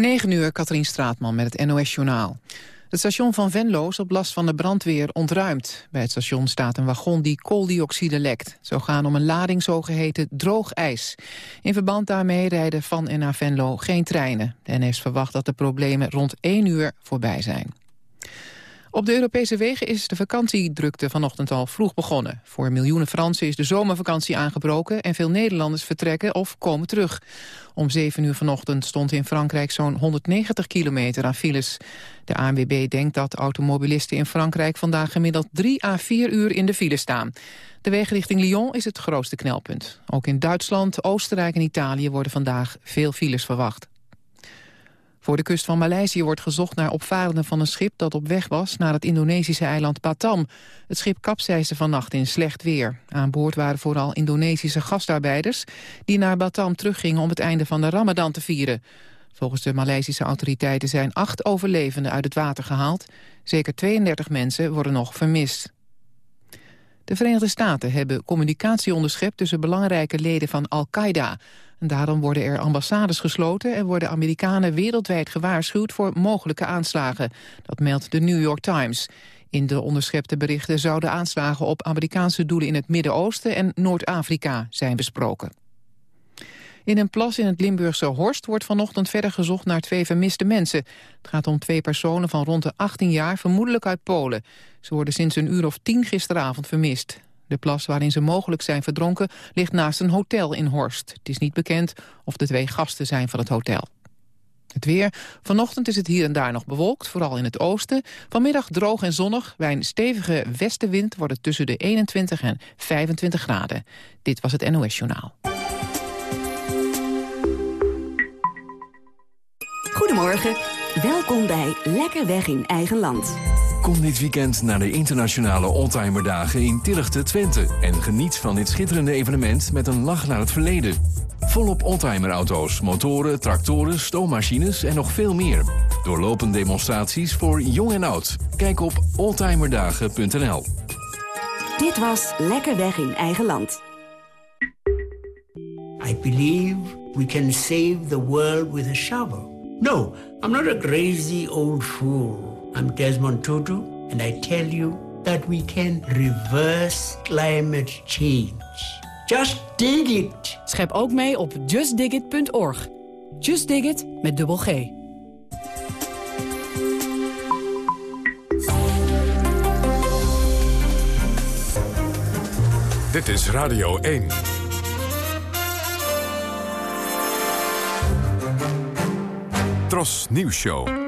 9 uur, Katrien Straatman met het NOS-journaal. Het station van Venlo is op last van de brandweer ontruimd. Bij het station staat een wagon die kooldioxide lekt. Zou gaan om een lading zogeheten droog ijs. In verband daarmee rijden van en naar Venlo geen treinen. De NS verwacht dat de problemen rond 1 uur voorbij zijn. Op de Europese wegen is de vakantiedrukte vanochtend al vroeg begonnen. Voor miljoenen Fransen is de zomervakantie aangebroken... en veel Nederlanders vertrekken of komen terug. Om 7 uur vanochtend stond in Frankrijk zo'n 190 kilometer aan files. De ANWB denkt dat automobilisten in Frankrijk vandaag gemiddeld 3 à 4 uur in de file staan. De weg richting Lyon is het grootste knelpunt. Ook in Duitsland, Oostenrijk en Italië worden vandaag veel files verwacht. Voor de kust van Maleisië wordt gezocht naar opvarenden van een schip dat op weg was naar het Indonesische eiland Batam. Het schip kapseisde vannacht in slecht weer. Aan boord waren vooral Indonesische gastarbeiders die naar Batam teruggingen om het einde van de Ramadan te vieren. Volgens de Maleisische autoriteiten zijn acht overlevenden uit het water gehaald. Zeker 32 mensen worden nog vermist. De Verenigde Staten hebben communicatie onderschept tussen belangrijke leden van Al-Qaeda. Daarom worden er ambassades gesloten en worden Amerikanen wereldwijd gewaarschuwd voor mogelijke aanslagen. Dat meldt de New York Times. In de onderschepte berichten zouden aanslagen op Amerikaanse doelen in het Midden-Oosten en Noord-Afrika zijn besproken. In een plas in het Limburgse Horst wordt vanochtend verder gezocht naar twee vermiste mensen. Het gaat om twee personen van rond de 18 jaar, vermoedelijk uit Polen. Ze worden sinds een uur of tien gisteravond vermist. De plas waarin ze mogelijk zijn verdronken ligt naast een hotel in Horst. Het is niet bekend of de twee gasten zijn van het hotel. Het weer. Vanochtend is het hier en daar nog bewolkt, vooral in het oosten. Vanmiddag droog en zonnig. Bij een stevige westenwind wordt het tussen de 21 en 25 graden. Dit was het NOS Journaal. Goedemorgen. Welkom bij Lekker Weg in Eigen Land. Kom dit weekend naar de internationale Oldtimerdagen in Tilligte, Twente... en geniet van dit schitterende evenement met een lach naar het verleden. Volop oldtimerauto's, motoren, tractoren, stoommachines en nog veel meer. Doorlopende demonstraties voor jong en oud. Kijk op oldtimerdagen.nl. Dit was Lekker Weg in Eigen Land. I believe we can save the world with a shovel. No, I'm not a crazy old fool. I'm Desmond Tutu, and I tell you that we can reverse climate change. Just dig it. Schep ook mee op justdigit.org. Just Dig It met dubbel G. Dit is Radio 1. Tros Nieuws Show.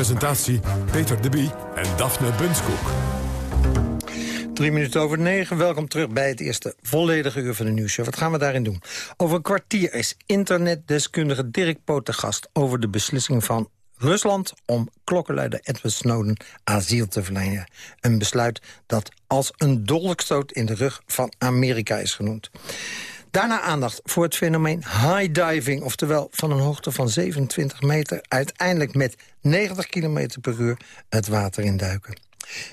Presentatie Peter de Bie en Daphne Bunskoek. Drie minuten over negen. Welkom terug bij het eerste volledige uur van de nieuwsshow. Wat gaan we daarin doen? Over een kwartier is internetdeskundige Dirk Poot te gast... over de beslissing van Rusland om klokkenluider Edward Snowden asiel te verlenen. Een besluit dat als een dolkstoot in de rug van Amerika is genoemd. Daarna aandacht voor het fenomeen high diving... oftewel van een hoogte van 27 meter... uiteindelijk met 90 km per uur het water induiken.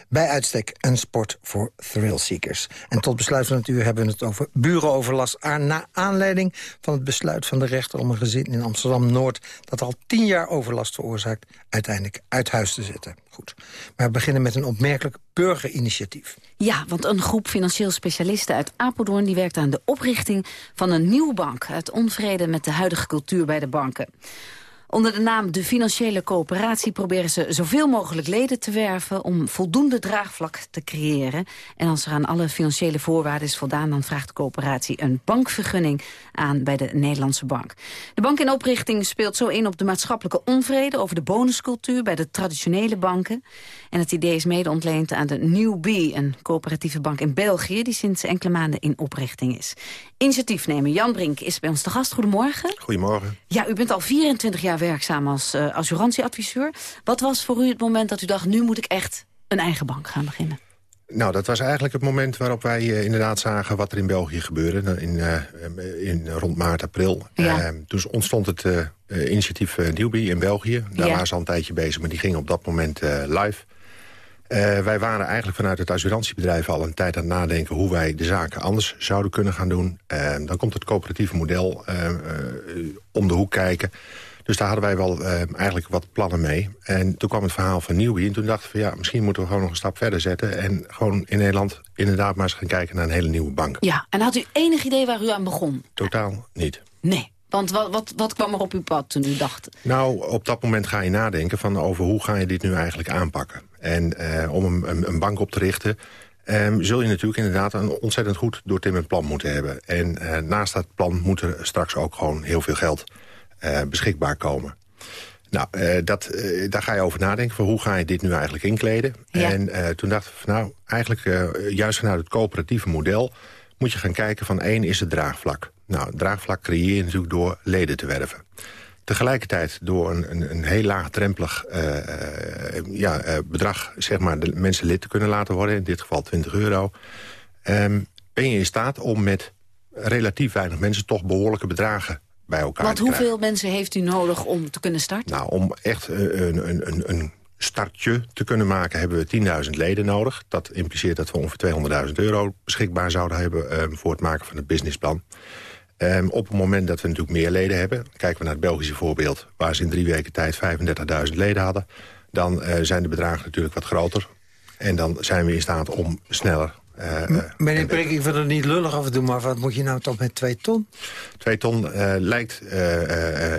Bij uitstek een sport voor thrillseekers. En tot besluit van het uur hebben we het over burenoverlast... naar aanleiding van het besluit van de rechter om een gezin in Amsterdam-Noord... dat al tien jaar overlast veroorzaakt, uiteindelijk uit huis te zetten. Goed. Maar we beginnen met een opmerkelijk burgerinitiatief. Ja, want een groep financieel specialisten uit Apeldoorn... die werkt aan de oprichting van een nieuwe bank... uit onvrede met de huidige cultuur bij de banken. Onder de naam De Financiële Coöperatie proberen ze zoveel mogelijk leden te werven om voldoende draagvlak te creëren. En als er aan alle financiële voorwaarden is voldaan, dan vraagt de coöperatie een bankvergunning aan bij de Nederlandse bank. De bank in oprichting speelt zo in op de maatschappelijke onvrede over de bonuscultuur bij de traditionele banken. En het idee is mede ontleend aan de New B, een coöperatieve bank in België die sinds enkele maanden in oprichting is. Initiatiefnemer Jan Brink is bij ons te gast. Goedemorgen. Goedemorgen. Ja, u bent al 24 jaar werkzaam als uh, assurantieadviseur. Wat was voor u het moment dat u dacht... nu moet ik echt een eigen bank gaan beginnen? Nou, dat was eigenlijk het moment waarop wij uh, inderdaad zagen... wat er in België gebeurde in, uh, in rond maart, april. Ja. toen ontstond het initiatief Newbie in België. Daar ja. waren ze al een tijdje bezig, maar die gingen op dat moment live. Uh, wij waren eigenlijk vanuit het assurantiebedrijf al een tijd aan het nadenken... hoe wij de zaken anders zouden kunnen gaan doen. Uh, dan komt het coöperatieve model uh, om de hoek kijken. Dus daar hadden wij wel eigenlijk wat plannen mee. En toen kwam het verhaal van Nieuwie. En toen dachten we, ja, misschien moeten we gewoon nog een stap verder zetten... en gewoon in Nederland inderdaad maar eens gaan kijken naar een hele nieuwe bank. Ja, en had u enig idee waar u aan begon? Totaal niet. Nee. Want wat, wat, wat kwam er op uw pad toen u dacht? Nou, op dat moment ga je nadenken van over hoe ga je dit nu eigenlijk aanpakken. En uh, om een, een, bank op te richten... Um, zul je natuurlijk inderdaad een ontzettend goed doortimmerd plan moeten hebben. En uh, naast dat plan moet er straks ook gewoon heel veel geld uh, beschikbaar komen. Nou, dat, daar ga je over nadenken. Van hoe ga je dit nu eigenlijk inkleden? Ja. En toen dachten we, van, nou, eigenlijk juist vanuit het coöperatieve model... moet je gaan kijken van één is het draagvlak. Nou, draagvlak creëer je natuurlijk door leden te werven. Tegelijkertijd door een, een, een heel laagdrempelig uh, ja, uh, bedrag... zeg maar, de mensen lid te kunnen laten worden, in dit geval 20 euro... Um, ben je in staat om met relatief weinig mensen... toch behoorlijke bedragen bij elkaar Want te hoeveel krijgen. mensen heeft u nodig om te kunnen starten? Nou, om echt een, een, een, een startje te kunnen maken... hebben we 10.000 leden nodig. Dat impliceert dat we ongeveer 200.000 euro beschikbaar zouden hebben... Um, voor het maken van het businessplan. Um, op het moment dat we natuurlijk meer leden hebben... kijken we naar het Belgische voorbeeld... waar ze in drie weken tijd 35.000 leden hadden... dan uh, zijn de bedragen natuurlijk wat groter. En dan zijn we in staat om sneller... Uh, Meneer Prik, ik vind het niet lullig af en toe... maar wat moet je nou toch met twee ton? Twee ton uh, lijkt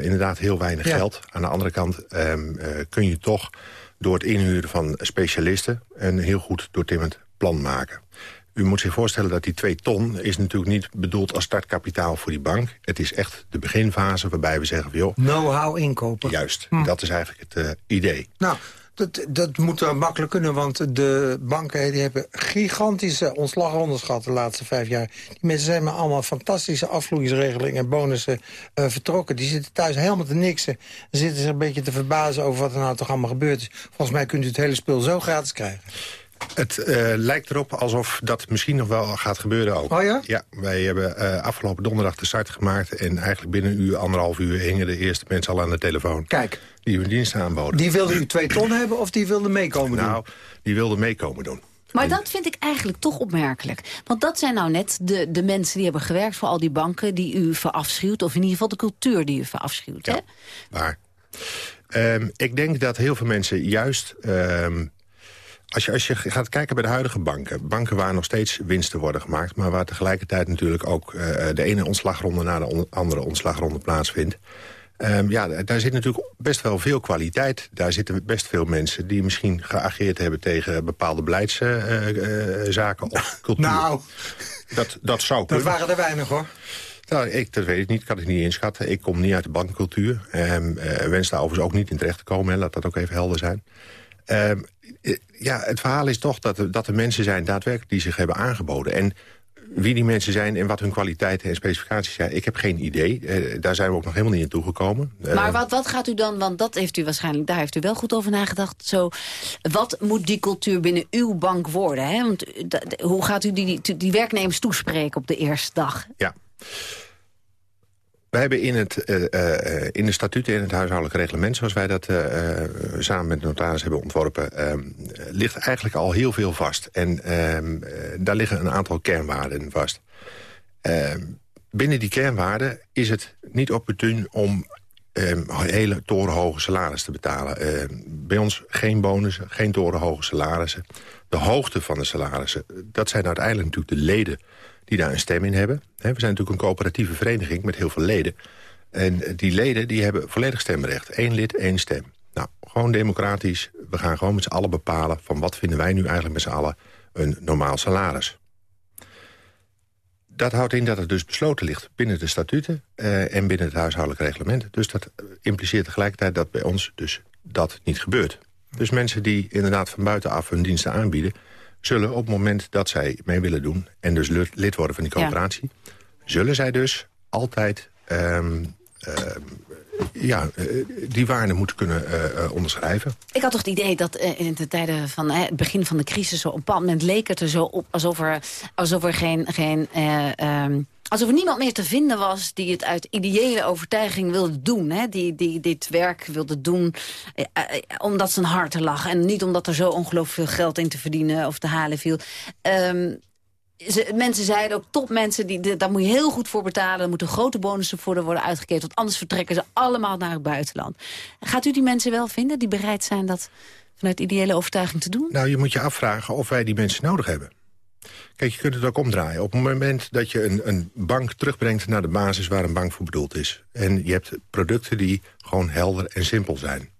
inderdaad heel weinig ja. geld. Aan de andere kant um, kun je toch door het inhuren van specialisten... een heel goed doortimmend plan maken. U moet zich voorstellen dat die 2 ton is natuurlijk niet bedoeld als startkapitaal voor die bank. Het is echt de beginfase waarbij we zeggen van joh... Know-how inkopen. Juist, hm. dat is eigenlijk het uh, idee. Nou, dat, dat moet wel makkelijk kunnen, want de banken die hebben gigantische ontslagrondes gehad de laatste vijf jaar. Die mensen zijn maar allemaal fantastische afvloeingsregelingen en bonussen uh, vertrokken. Die zitten thuis helemaal te niksen. Dan zitten ze een beetje te verbazen over wat er nou toch allemaal gebeurd is. Volgens mij kunt u het hele spul zo gratis krijgen. Het uh, lijkt erop alsof dat misschien nog wel gaat gebeuren ook. Oh ja? Ja, wij hebben uh, afgelopen donderdag de start gemaakt... en eigenlijk binnen een uur, anderhalf uur hingen de eerste mensen al aan de telefoon. Kijk. Die hun diensten aanboden. Die wilden u twee ton hebben of die wilden meekomen doen? Nou, die wilden meekomen doen. Maar dat vind ik eigenlijk toch opmerkelijk. Want dat zijn nou net de, de mensen die hebben gewerkt voor al die banken... die u verafschuwt, of in ieder geval de cultuur die u verafschuwt. Ja, hè? waar. Um, ik denk dat heel veel mensen juist... Um, als je, als je gaat kijken bij de huidige banken... banken waar nog steeds winsten worden gemaakt... maar waar tegelijkertijd natuurlijk ook uh, de ene ontslagronde... na de on andere ontslagronde plaatsvindt... Um, ja, daar zit natuurlijk best wel veel kwaliteit. Daar zitten best veel mensen die misschien geageerd hebben... tegen bepaalde beleidszaken uh, uh, of cultuur. nou, dat, dat zou kunnen. Dat waren er weinig, hoor. Nou, ik, dat weet ik niet, kan ik niet inschatten. Ik kom niet uit de bankcultuur. Um, wens daar overigens ook niet in terecht te komen. Hè. Laat dat ook even helder zijn. Um, ja, het verhaal is toch dat er, dat er mensen zijn daadwerkelijk die zich hebben aangeboden. En wie die mensen zijn en wat hun kwaliteiten en specificaties zijn... ik heb geen idee. Uh, daar zijn we ook nog helemaal niet in toegekomen. Uh, maar wat, wat gaat u dan, want dat heeft u waarschijnlijk... daar heeft u wel goed over nagedacht. Zo, wat moet die cultuur binnen uw bank worden? Hè? Want, hoe gaat u die, die, die werknemers toespreken op de eerste dag? Ja. We hebben in, het, uh, uh, in de statuten in het huishoudelijk reglement... zoals wij dat samen met de notaris hebben ontworpen... Ehm, ligt eigenlijk al heel veel vast. En ehm, daar liggen een aantal kernwaarden vast. Ehm, binnen die kernwaarden is het niet opportun om hele torenhoge salarissen te betalen. bij ons geen bonussen, geen torenhoge salarissen. De hoogte van de salarissen, dat zijn uiteindelijk natuurlijk de leden die daar een stem in hebben. We zijn natuurlijk een coöperatieve vereniging met heel veel leden. En die leden die hebben volledig stemrecht. Eén lid, één stem. Nou, gewoon democratisch. We gaan gewoon met z'n allen bepalen... van wat vinden wij nu eigenlijk met z'n allen een normaal salaris. Dat houdt in dat het dus besloten ligt binnen de statuten... Uh, en binnen het huishoudelijk reglement. Dus dat impliceert tegelijkertijd dat bij ons dus dat niet gebeurt. Dus mensen die inderdaad van buitenaf hun diensten aanbieden zullen op het moment dat zij mee willen doen... en dus lid worden van die coöperatie... Ja. zullen zij dus altijd um, uh, ja, uh, die waarden moeten kunnen uh, onderschrijven. Ik had toch het idee dat in de tijden van het begin van de crisis... Zo op een bepaald moment leek het er zo op alsof er, alsof er geen... geen um, Alsof er niemand meer te vinden was die het uit ideële overtuiging wilde doen. Hè? Die, die dit werk wilde doen eh, eh, omdat zijn hart er lag. En niet omdat er zo ongelooflijk veel geld in te verdienen of te halen viel. Ehm, mensen zeiden ook, topmensen, die, daar moet je heel goed voor betalen. Er moeten grote bonussen voor worden uitgekeerd. Want anders vertrekken ze allemaal naar het buitenland. Gaat u die mensen wel vinden die bereid zijn dat vanuit ideële overtuiging te doen? Nou, je moet je afvragen of wij die mensen nodig hebben. Kijk, je kunt het ook omdraaien. Op het moment dat je een, een bank terugbrengt naar de basis waar een bank voor bedoeld is... en je hebt producten die gewoon helder en simpel zijn...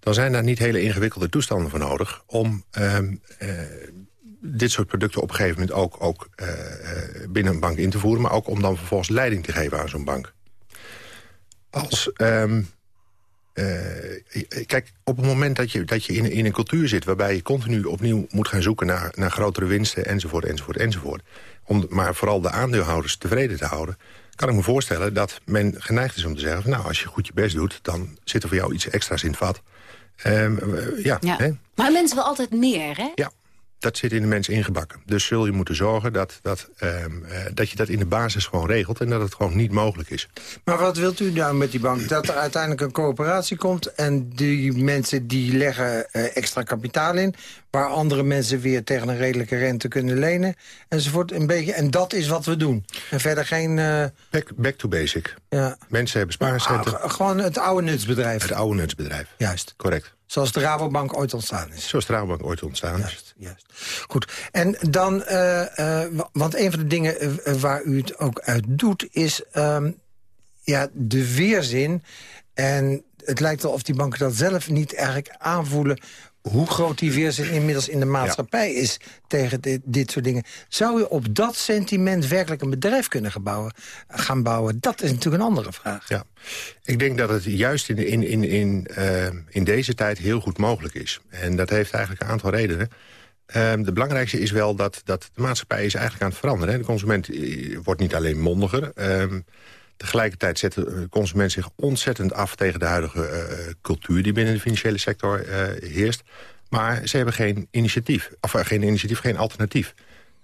dan zijn daar niet hele ingewikkelde toestanden voor nodig... om ehm, eh, dit soort producten op een gegeven moment ook, ook uh, binnen een bank in te voeren... maar ook om dan vervolgens leiding te geven aan zo'n bank. Als... Um, kijk, op het moment dat je, dat je in, in een cultuur zit... waarbij je continu opnieuw moet gaan zoeken naar, naar grotere winsten... enzovoort, enzovoort, enzovoort... Om, maar vooral de aandeelhouders tevreden te houden... kan ik me voorstellen dat men geneigd is om te zeggen... nou, als je goed je best doet, dan zit er voor jou iets extra's in het vat. Um, ja, ja. Hè? Maar mensen willen altijd meer, hè? Ja dat zit in de mens ingebakken. Dus zul je moeten zorgen dat, dat, um, uh, dat je dat in de basis gewoon regelt... en dat het gewoon niet mogelijk is. Maar wat wilt u nou met die bank? Dat er uiteindelijk een coöperatie komt... en die mensen die leggen uh, extra kapitaal in... waar andere mensen weer tegen een redelijke rente kunnen lenen... enzovoort. Een beetje, en dat is wat we doen. En verder geen... Uh... Back, back, to basic. Ja. Mensen hebben spaarcenten. Ah, gewoon het oude nutsbedrijf. Het oude nutsbedrijf. Juist. Correct. Zoals de Rabobank ooit ontstaan is. Zoals de Rabobank ooit ontstaan is. Juist, juist. Goed. En dan, uh, uh, want een van de dingen uh, waar u het ook uit doet... is um, ja, de weerzin. En het lijkt wel of die banken dat zelf niet eigenlijk aanvoelen hoe groot die weerzin inmiddels in de maatschappij is tegen dit, dit, soort dingen. Zou je op dat sentiment werkelijk een bedrijf kunnen gebouwen, gaan bouwen? Dat is natuurlijk een andere vraag. Ja, ik denk dat het juist in, in, in, in, uh, in deze tijd heel goed mogelijk is. En dat heeft eigenlijk een aantal redenen. Um, de belangrijkste is wel dat, dat de maatschappij is eigenlijk aan het veranderen. Hè. De consument eh, wordt niet alleen mondiger... Um, Tegelijkertijd zet de consument zich ontzettend af tegen de huidige uh, cultuur die binnen de financiële sector uh, heerst. Maar ze hebben geen initiatief, of uh, geen initiatief, geen alternatief.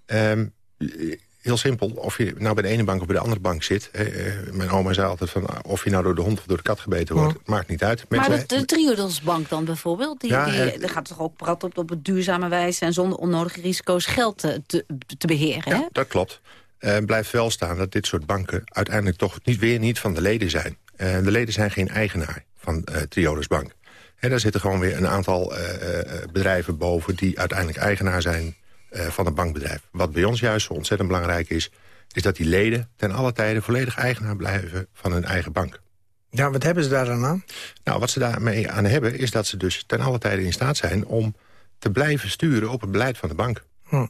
Um, heel simpel, of je nou bij de ene bank of bij de andere bank zit. mijn oma zei altijd van of je nou door de hond of door de kat gebeten wordt, maakt niet uit. Mensen, maar de, de Triodosbank dan bijvoorbeeld, die, ja, die, gaat toch ook prat op, op een duurzame wijze en zonder onnodige risico's geld te, te, te beheren. Ja, dat klopt. Uh, blijft wel staan dat dit soort banken uiteindelijk toch niet, weer niet van de leden zijn. Uh, de leden zijn geen eigenaar van uh, Triodos Bank. En daar zitten gewoon weer een aantal bedrijven boven... die uiteindelijk eigenaar zijn van een bankbedrijf. Wat bij ons juist zo ontzettend belangrijk is... is dat die leden ten alle tijde volledig eigenaar blijven van hun eigen bank. Ja, wat hebben ze daar dan aan? Nou, wat ze daarmee aan hebben is dat ze dus ten alle tijde in staat zijn... om te blijven sturen op het beleid van de bank. Hm.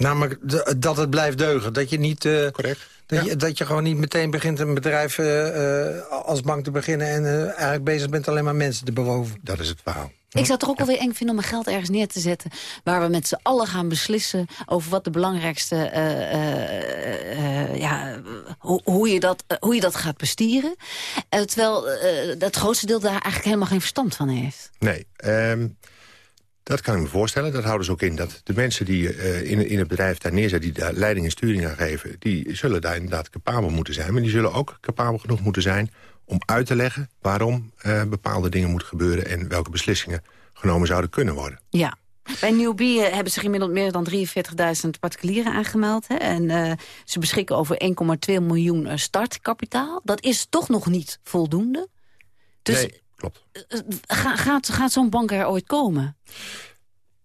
Namelijk dat het blijft deugen. Dat je niet... Uh, Correct. Dat, je, dat je gewoon niet meteen begint een bedrijf uh, als bank te beginnen... en eigenlijk bezig bent alleen maar mensen te beroven. Dat is het verhaal. Ik zou het toch ook wel weer eng vinden om mijn geld ergens neer te zetten... waar we met z'n allen gaan beslissen over wat de belangrijkste... ja, hoe, hoe, je dat, hoe je dat gaat bestieren. terwijl het grootste deel daar eigenlijk helemaal geen verstand van heeft. Nee, um, dat kan ik me voorstellen. Dat houden ze ook in dat de mensen die uh, in, in het bedrijf daar neerzetten... die daar leiding en sturing aan geven... die zullen daar inderdaad capabel moeten zijn. Maar die zullen ook capabel genoeg moeten zijn om uit te leggen... waarom uh, bepaalde dingen moeten gebeuren... en welke beslissingen genomen zouden kunnen worden. Ja. Bij Newbie eh, hebben zich inmiddels meer dan 43.000 particulieren aangemeld. Hè? En uh, ze beschikken over 1,2 miljoen startkapitaal. Dat is toch nog niet voldoende. Dus nee klopt. gaat gaat zo'n bank er ooit komen?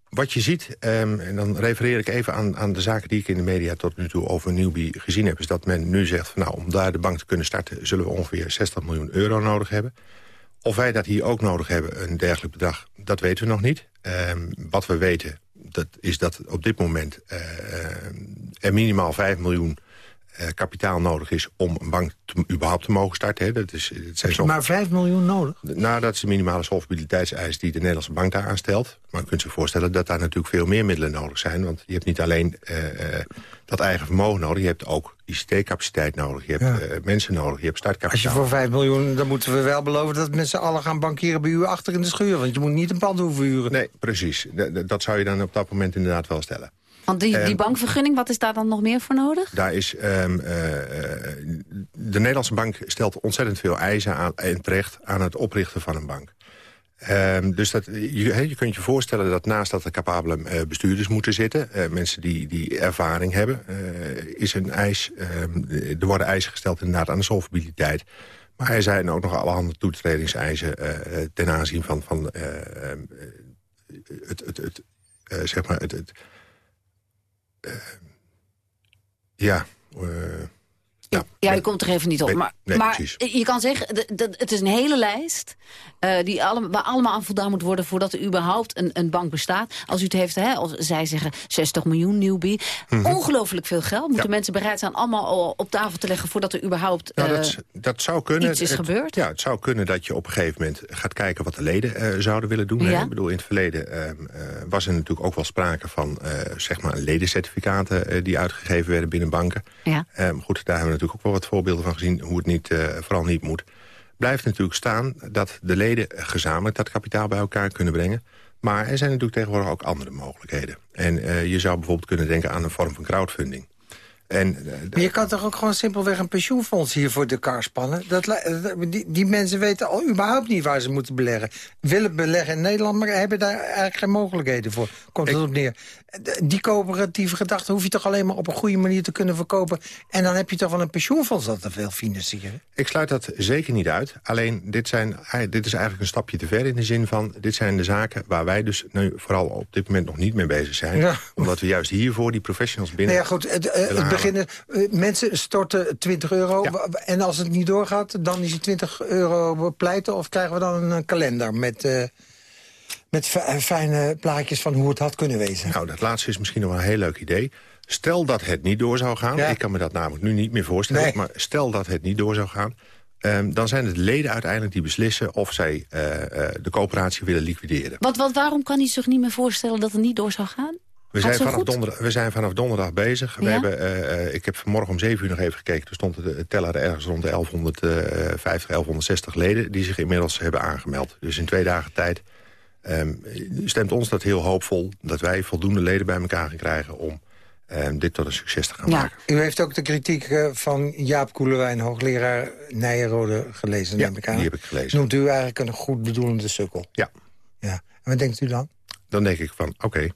Wat je ziet, um, en dan refereer ik even aan, aan de zaken die ik in de media tot nu toe over Newbie gezien heb, is dat men nu zegt, van, nou, om daar de bank te kunnen starten, zullen we ongeveer 60 miljoen euro nodig hebben. Of wij dat hier ook nodig hebben, een dergelijk bedrag, dat weten we nog niet. Um, wat we weten, dat is dat op dit moment uh, er minimaal 5 miljoen uh, kapitaal nodig is om een bank te, überhaupt te mogen starten. Hè. Dat is, het zijn zo... Maar 5 miljoen nodig? Nou, dat is de minimale solvabiliteitseis die de Nederlandse bank daar aanstelt. Maar je kunt zich voorstellen dat daar natuurlijk veel meer middelen nodig zijn. Want je hebt niet alleen uh, uh, dat eigen vermogen nodig. Je hebt ook ICT-capaciteit nodig. Je hebt ja. mensen nodig. Je hebt startkapitaal. Als je voor 5 miljoen, dan moeten we wel beloven... dat mensen alle gaan bankieren bij u achter in de schuur. Want je moet niet een pand hoeven huren. Nee, precies. dat zou je dan op dat moment inderdaad wel stellen. Want die, die Ehm, bankvergunning, wat is daar dan nog meer voor nodig? Daar is, ehm, eh, eh, de Nederlandse bank stelt ontzettend veel eisen aan, en terecht aan het oprichten van een bank. Ehm, dus dat, je, je kunt je voorstellen dat naast dat er capabele eh, bestuurders moeten zitten... mensen die, die ervaring hebben, is een eis... er worden eisen gesteld inderdaad aan de solvabiliteit. Maar er zijn ook nog allerhande toetredingseisen ten aanzien van, van het, het, het, zeg maar het, het ja, eh, ja, Ja, komt er even niet op. Maar nee, maar precies. je kan zeggen, het is een hele lijst... eh, die alle, waar allemaal aan voldaan moet worden... voordat er überhaupt een, een bank bestaat. Als u het heeft, hè, als zij zeggen 60 miljoen newbie. Mhm. Ongelooflijk veel geld. Moeten Ja. mensen bereid zijn allemaal op tafel te leggen... voordat er überhaupt Nou, eh, dat, dat zou kunnen. iets is Het- gebeurd? Ja, het zou kunnen dat je op een gegeven moment gaat kijken wat de leden eh, zouden willen doen. hè. Ik bedoel, in het verleden ehm, eh, was er natuurlijk ook wel sprake van zeg maar ledencertificaten die uitgegeven werden binnen banken. Ja. Ehm, goed, daar hebben we natuurlijk ook wel wat voorbeelden van gezien hoe het niet, eh, vooral niet moet. Blijft natuurlijk staan dat de leden gezamenlijk dat kapitaal bij elkaar kunnen brengen. Maar er zijn natuurlijk tegenwoordig ook andere mogelijkheden. En eh, je zou bijvoorbeeld kunnen denken aan een vorm van crowdfunding. En, eh, Maar je kan toch ook gewoon simpelweg een pensioenfonds hier voor de kar spannen? Dat, li- dat- die, die mensen weten al überhaupt niet waar ze moeten beleggen. Willen beleggen in Nederland, maar hebben daar eigenlijk geen mogelijkheden voor. Komt het op neer. Die coöperatieve gedachte hoef je toch alleen maar op een goede manier te kunnen verkopen. En dan heb je toch wel een pensioenfonds dat te veel financieren. Ik sluit dat zeker niet uit. Alleen, dit, zijn, dit is eigenlijk een stapje te ver in de zin van... dit zijn de zaken waar wij dus nu vooral op dit moment nog niet mee bezig zijn. Ja. Omdat we juist hiervoor die professionals binnen... Nou ja, goed, het, eh, het. Beginnen, eh, mensen storten 20 euro. Ja. En als het niet doorgaat, dan is die 20 euro pleiten. Of krijgen we dan een eh, kalender met, eh, met fi- fijne plaatjes van hoe het had kunnen wezen. Nou, dat laatste is misschien nog wel een heel leuk idee. Stel dat het niet door zou gaan. Ja. Ik kan me dat namelijk nu niet meer voorstellen. Nee. Maar stel dat het niet door zou gaan. ehm, dan zijn het leden uiteindelijk die beslissen... of zij eh, eh, de coöperatie willen liquideren. wat, wat, waarom kan hij zich niet meer voorstellen dat het niet door zou gaan? We zijn, vanaf donderdag, we zijn vanaf donderdag bezig. We hebben, eh, eh, ik heb vanmorgen om 7 uur nog even gekeken. Toen stond de teller ergens rond de 1150, 1160 leden... die zich inmiddels hebben aangemeld. Dus in twee dagen tijd ehm, stemt ons dat heel hoopvol... dat wij voldoende leden bij elkaar gaan krijgen... om ehm, dit tot een succes te gaan Ja. maken. U heeft ook de kritiek eh, van Jaap Koelewijn, hoogleraar Nijenrode, gelezen, Ja, die heb ik gelezen. Noemt u eigenlijk een goed bedoelende sukkel? Ja, Ja. En wat denkt u dan? dan denk ik van, oké.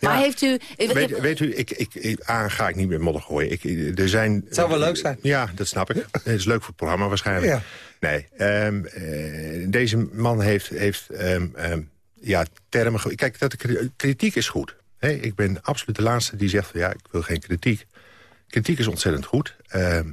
Maar heeft u... Weet, weet u, ik, ik, ik, A, ga ik niet met modder gooien. Ik, er zijn, Het zou wel leuk zijn. Ja, dat snap ik. Het is leuk voor het programma waarschijnlijk. Ja. Nee, ehm, eh, deze man heeft, heeft ehm, ehm, ja, termen... Kijk, dat de kritiek is goed. Ik ben absoluut de laatste die zegt... van ja, ik wil geen kritiek. Kritiek is ontzettend goed. Ehm,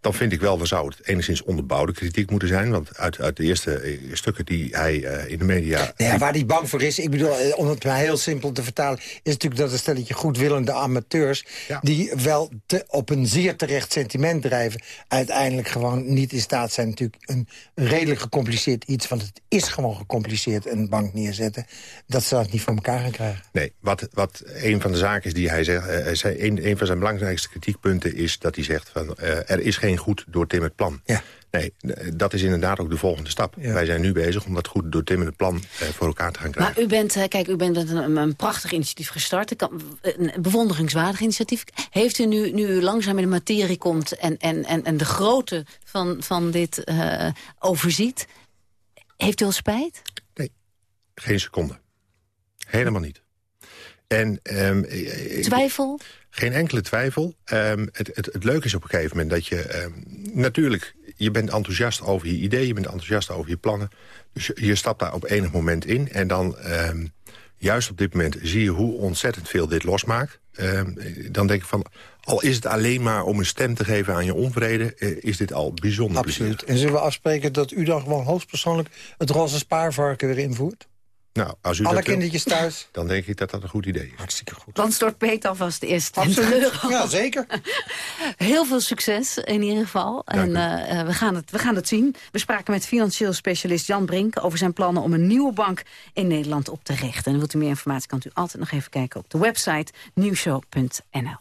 dan vind ik wel, dan zou het enigszins onderbouwde kritiek moeten zijn. Want uit, uit de eerste eh, stukken die hij eh, in de media... Nou ja, waar die bang voor is, ik bedoel, eh, om het maar heel simpel te vertalen... is natuurlijk dat een stelletje goedwillende amateurs... Ja. die wel te, op een zeer terecht sentiment drijven... uiteindelijk gewoon niet in staat zijn natuurlijk een redelijk gecompliceerd iets... want het is gewoon gecompliceerd een bank neerzetten... dat ze dat niet voor elkaar gaan krijgen. Nee, wat, wat een van de zaken is die hij zegt... hij zei, een, een van zijn belangrijkste kritiekpunten is dat hij zegt... van er is geen goed doortimmerd plan. Ja. Nee, dat is inderdaad ook de volgende stap. Ja. Wij zijn nu bezig om dat goed doortimmerde plan eh, voor elkaar te gaan krijgen. Maar u bent, eh, kijk, u bent met een, een prachtig initiatief gestart. Een bewonderingswaardig initiatief. Heeft u nu, nu u langzaam in de materie komt en, en, en, en de grootte van, van dit eh, overziet... Heeft u al spijt? Geen seconde. Helemaal niet. En ehm, eh, ik- Twijfel? Geen enkele twijfel. Ehm, het, het, het leuke is op een gegeven moment dat je... ehm, natuurlijk, je bent enthousiast over je idee, je bent enthousiast over je plannen. Dus je, je stapt daar op enig moment in. En dan, ehm, juist op dit moment, zie je hoe ontzettend veel dit losmaakt. Ehm, dan denk ik van, al is het alleen maar om een stem te geven aan je onvrede... eh, is dit al bijzonder Absoluut. En zullen we afspreken dat u dan gewoon hoogstpersoonlijk... het roze spaarvarken weer invoert? Nou, als u Alle dat wil, kindertjes thuis? dan denk ik dat dat een goed idee is. Hartstikke goed. Dan stort Peter alvast de eerste 20 Absoluut. Ja, zeker. Heel veel succes in ieder geval. Dank en eh, eh, we, gaan het, we gaan het zien. We spraken met financieel specialist Jan Brink... over zijn plannen om een nieuwe bank in Nederland op te richten. En wilt u meer informatie, kan u altijd nog even kijken op de website nieuwshow.nl.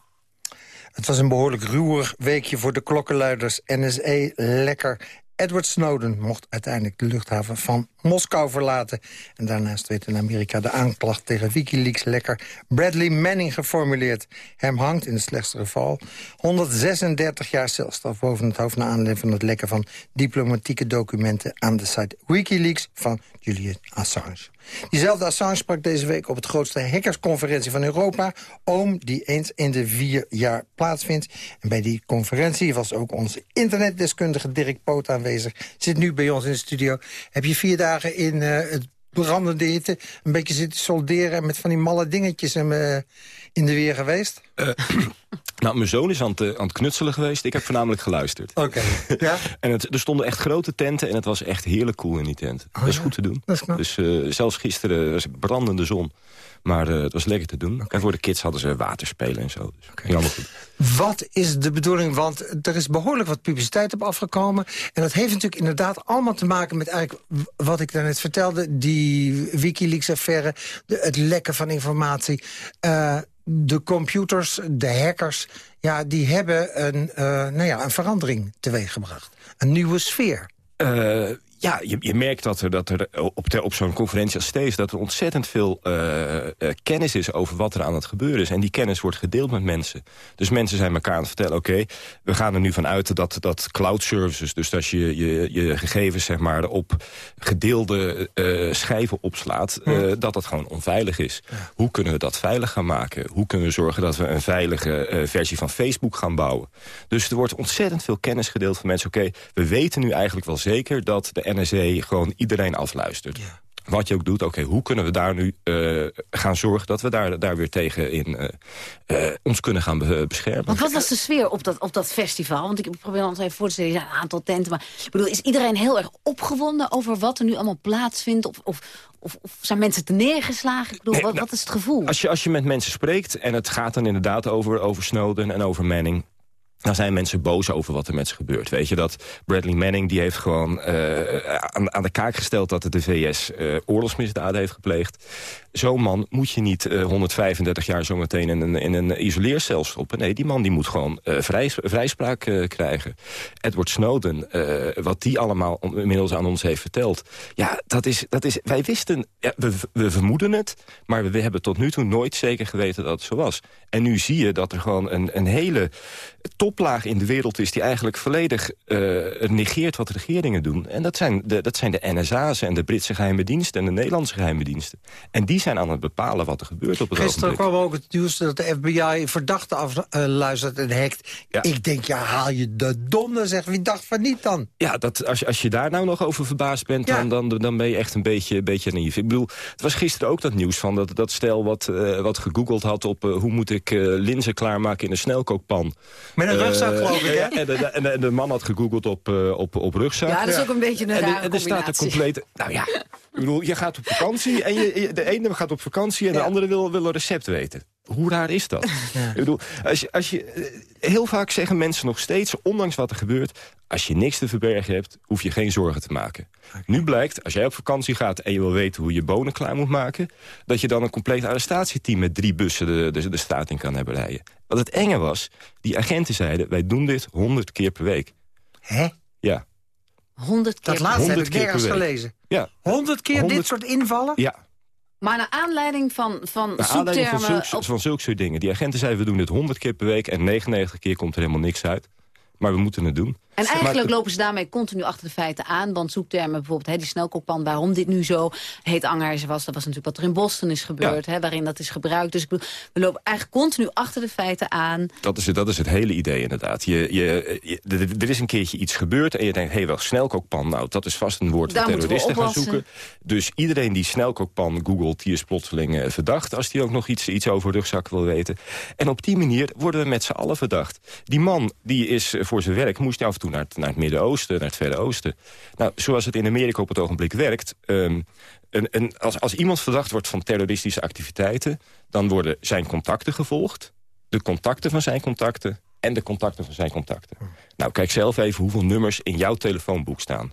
Het was een behoorlijk ruwer weekje voor de klokkenluiders. NSE lekker. Edward Snowden mocht uiteindelijk de luchthaven van Moskou verlaten. En daarnaast werd in Amerika de aanklacht tegen Wikileaks-lekker Bradley Manning geformuleerd. Hem hangt in het slechtste geval 136 jaar celstraf boven het hoofd... na aanleiding van het lekken van diplomatieke documenten aan de site Wikileaks van Julian Assange. Diezelfde Assange sprak deze week op het grootste hackersconferentie van Europa... OOM, die eens in de vier jaar plaatsvindt. En bij die conferentie was ook onze internetdeskundige Dirk Poot aanwezig. Zit nu bij ons in de studio. Heb je vier dagen in uh, het brandende hitte... een beetje zitten solderen met van die malle dingetjes uh, in de weer geweest? Uh, nou, mijn zoon is aan het, aan het, knutselen geweest. Ik heb voornamelijk geluisterd. Oké, ja? en het, er stonden echt grote tenten en het was echt heerlijk cool in die tent. Oh, dat is ja? goed te doen. Dat is knap. Dus zelfs gisteren was brandende zon. Maar uh, het was lekker te doen. Okay. En voor de kids hadden ze waterspelen en zo. Dus okay. allemaal goed. Wat is de bedoeling? Want er is behoorlijk wat publiciteit op afgekomen. En dat heeft natuurlijk inderdaad allemaal te maken met eigenlijk wat ik daarnet vertelde. Die Wikileaks-affaire, het lekken van informatie. Uh, de computers, de hackers, ja, die hebben een, uh, nou ja, een verandering teweeggebracht. Een nieuwe sfeer. Uh, ja, je, je, merkt dat er, dat er op, op zo'n conferentie als steeds... dat er ontzettend veel uh, uh, kennis is over wat er aan het gebeuren is. En die kennis wordt gedeeld met mensen. Dus mensen zijn elkaar aan het vertellen... oké, we gaan er nu van uit dat, dat cloud services... dus dat je je, je gegevens zeg maar, op gedeelde uh, schijven opslaat... Ja. dat dat gewoon onveilig is. Ja. Hoe kunnen we dat veilig gaan maken? Hoe kunnen we zorgen dat we een veilige versie van Facebook gaan bouwen? Dus er wordt ontzettend veel kennis gedeeld van mensen. Oké, we weten nu eigenlijk wel zeker dat... de NSE gewoon iedereen afluistert. Ja. Wat je ook doet, oké, okay, hoe kunnen we daar nu uh, gaan zorgen... dat we daar, daar weer tegen in, uh, uh, ons kunnen gaan be beschermen. Want wat was de sfeer op dat, op dat festival? Want ik probeer ons even voor te stellen, ja, een aantal tenten... maar ik bedoel, is iedereen heel erg opgewonden over wat er nu allemaal plaatsvindt? Of, of, of, of zijn mensen te neergeslagen? Ik bedoel, nee, wat, nou, wat is het gevoel? Als je, als je met mensen spreekt en het gaat dan inderdaad over, over Snowden en over Manning... Dan zijn mensen boos over wat er met ze gebeurt. Weet je dat Bradley Manning die heeft gewoon uh, aan, aan, de kaak gesteld... dat de VS uh, oorlogsmisdaden heeft gepleegd. Zo'n man moet je niet uh, 135 jaar zometeen in een, in een isoleercel stoppen. Nee, die man die moet gewoon vrij, vrijspraak krijgen. Edward Snowden, wat die allemaal inmiddels aan ons heeft verteld... ja, dat is, dat is wij wisten, ja, we, we vermoeden het... maar we, we hebben tot nu toe nooit zeker geweten dat het zo was. En nu zie je dat er gewoon een, een hele toplaag in de wereld is... die eigenlijk volledig uh, negeert wat regeringen doen. En dat zijn, de, dat zijn de NSA's en de Britse geheime diensten... en de Nederlandse geheime diensten. En die zijn aan het bepalen wat er gebeurt op het Gisteren kwam ook het nieuws dat de FBI verdachten afluistert uh, en hackt. Ja. Ik denk, ja, haal je de donder, zeg. Wie dacht van niet dan? Ja, dat, als, je, als je daar nou nog over verbaasd bent... Ja. Dan, dan, dan ben je echt een beetje, beetje naïef. Ik bedoel, het was gisteren ook dat nieuws van dat, dat stel... wat, uh, wat gegoogeld had op hoe moet ik linzen klaarmaken in een snelkookpan... Met een rugzak, geloof ik, hè? En de, en, de, en de man had gegoogeld op, uh, op, op rugzak. Ja, dat is ook een beetje een en, rare en er staat een complete... Nou ja, ik bedoel, je gaat op vakantie en je, de ene gaat op vakantie... en de ja. andere wil, wil een recept weten. Hoe raar is dat? Ja. Ik bedoel, als je, als je, heel vaak zeggen mensen nog steeds, ondanks wat er gebeurt... als je niks te verbergen hebt, hoef je geen zorgen te maken. Okay. Nu blijkt, als jij op vakantie gaat en je wil weten hoe je bonen klaar moet maken... dat je dan een compleet arrestatieteam met drie bussen de, de, de straat in kan hebben rijden. Wat het enge was, die agenten zeiden... wij doen dit honderd keer per week. Hè? Ja. 100 keer Dat laatste heb ik nergens gelezen. Ja. 100 keer 100... dit soort invallen? Ja. Maar naar aanleiding van, van naar aanleiding van zulke, op... van zulke soort dingen. Die agenten zeiden, we doen dit 100 keer per week... en 99 keer komt er helemaal niks uit. Maar we moeten het doen. En eigenlijk maar, lopen ze daarmee continu achter de feiten aan. Want zoektermen bijvoorbeeld, hè, die snelkookpan, waarom dit nu zo heet angijzer was. Dat was natuurlijk wat er in Boston is gebeurd, ja. hè, waarin dat is gebruikt. Dus ik bedoel, we lopen eigenlijk continu achter de feiten aan. Dat is, dat is het hele idee inderdaad. Je, je, je, er is een keertje iets gebeurd en je denkt, hé, hey, wel snelkookpan. Nou, dat is vast een woord voor terroristen gaan zoeken. Dus iedereen die snelkookpan googelt, die is plotseling uh, verdacht. Als die ook nog iets, iets over rugzak wil weten. En op die manier worden we met z'n allen verdacht. Die man, die is uh, voor zijn werk, moest af en toe naar het, naar het Midden-Oosten, naar het Verre Oosten. Nou, zoals het in Amerika op het ogenblik werkt... Um, als, als iemand verdacht wordt van terroristische activiteiten... dan worden zijn contacten gevolgd, de contacten van zijn contacten... en de contacten van zijn contacten. Nou, kijk zelf even hoeveel nummers in jouw telefoonboek staan.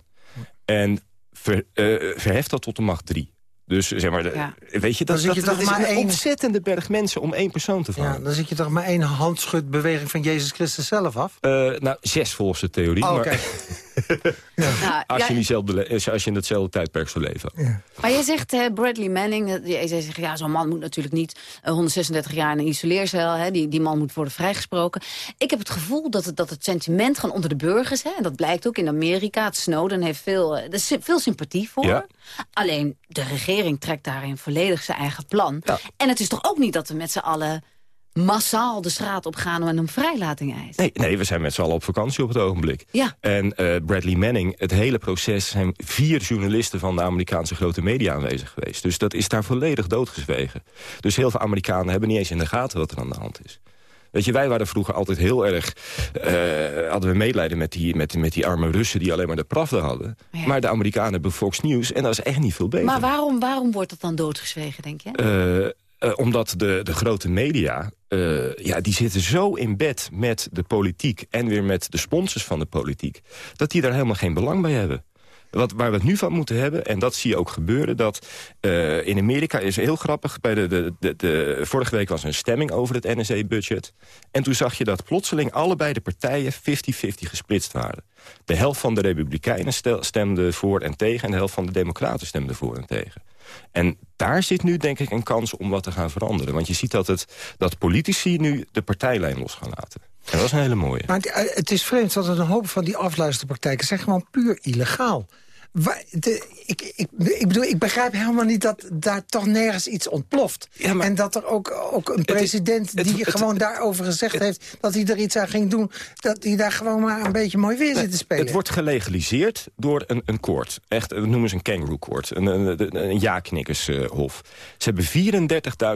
En ver, uh, verheft dat tot de macht drie. Dus zeg maar, ja. weet je, dat, dat, je dat maar een één... ontzettende berg mensen om één persoon te vangen. Ja, dan zit je toch maar één handschudbeweging van Jezus Christus zelf af? Uh, nou, zes volgens de theorie. Oh, okay. Nou, als, ja, je diezelfde, als je- je in hetzelfde tijdperk zou leven. Maar jij zegt eh, Bradley Manning, eh, jij zegt ja, zo'n man moet natuurlijk niet eh, 136 jaar in een isoleercel, hè, die, die man moet worden vrijgesproken. Ik heb het gevoel dat het, dat het sentiment gewoon onder de burgers, hè, en dat blijkt ook in Amerika, het Snowden heeft veel, eh, er is veel sympathie voor. Ja. Alleen de regering trekt daarin volledig zijn eigen plan. En het is toch ook niet dat we met z'n allen massaal de straat op gaan om een vrijlating eisen. Nee, nee, we zijn met z'n allen op vakantie op het ogenblik. Ja. En eh, Bradley Manning, het hele proces zijn vier journalisten van de Amerikaanse grote media aanwezig geweest. Dus dat is daar volledig doodgezwegen. Dus heel veel Amerikanen hebben niet eens in de gaten wat er aan de hand is. Weet je, wij waren vroeger altijd heel erg... eh, hadden we medelijden met die, met, met die arme Russen die alleen maar de pravda hadden. Ja. Maar de Amerikanen hebben Fox News en dat is echt niet veel beter. Maar waarom, waarom wordt dat dan doodgezwegen, denk je? Eh, eh, omdat de, de grote media, eh, ja, die zitten zo in bed met de politiek... en weer met de sponsors van de politiek... dat die daar helemaal geen belang bij hebben. Wat, waar we het nu van moeten hebben, en dat zie je ook gebeuren... dat eh, in Amerika is heel grappig... Bij de, de, de, vorige week was er een stemming over het NSA-budget. En toen zag je dat plotseling allebei de partijen 50-50 gesplitst waren. De helft van de Republikeinen stemde voor en tegen... en de helft van de Democraten stemde voor en tegen. En daar zit nu denk ik een kans om wat te gaan veranderen. Want je ziet dat, het, dat politici nu de partijlijn los gaan laten. En dat is een hele mooie. Maar het, eh, is vreemd dat een hoop van die afluisterpraktijken... zijn gewoon puur illegaal. De- ik, ik, ik bedoel, ik begrijp helemaal niet dat daar toch nergens iets ontploft. en dat er ook, ook een president het- die het- gewoon daarover gezegd heeft... dat hij er iets aan ging doen, dat hij daar gewoon maar een beetje mooi weer zit te spelen. Het wordt gelegaliseerd door een, een koord. Echt, we noemen ze een kangaroo koord. Een, een, een, ja-knikkershof. Ze hebben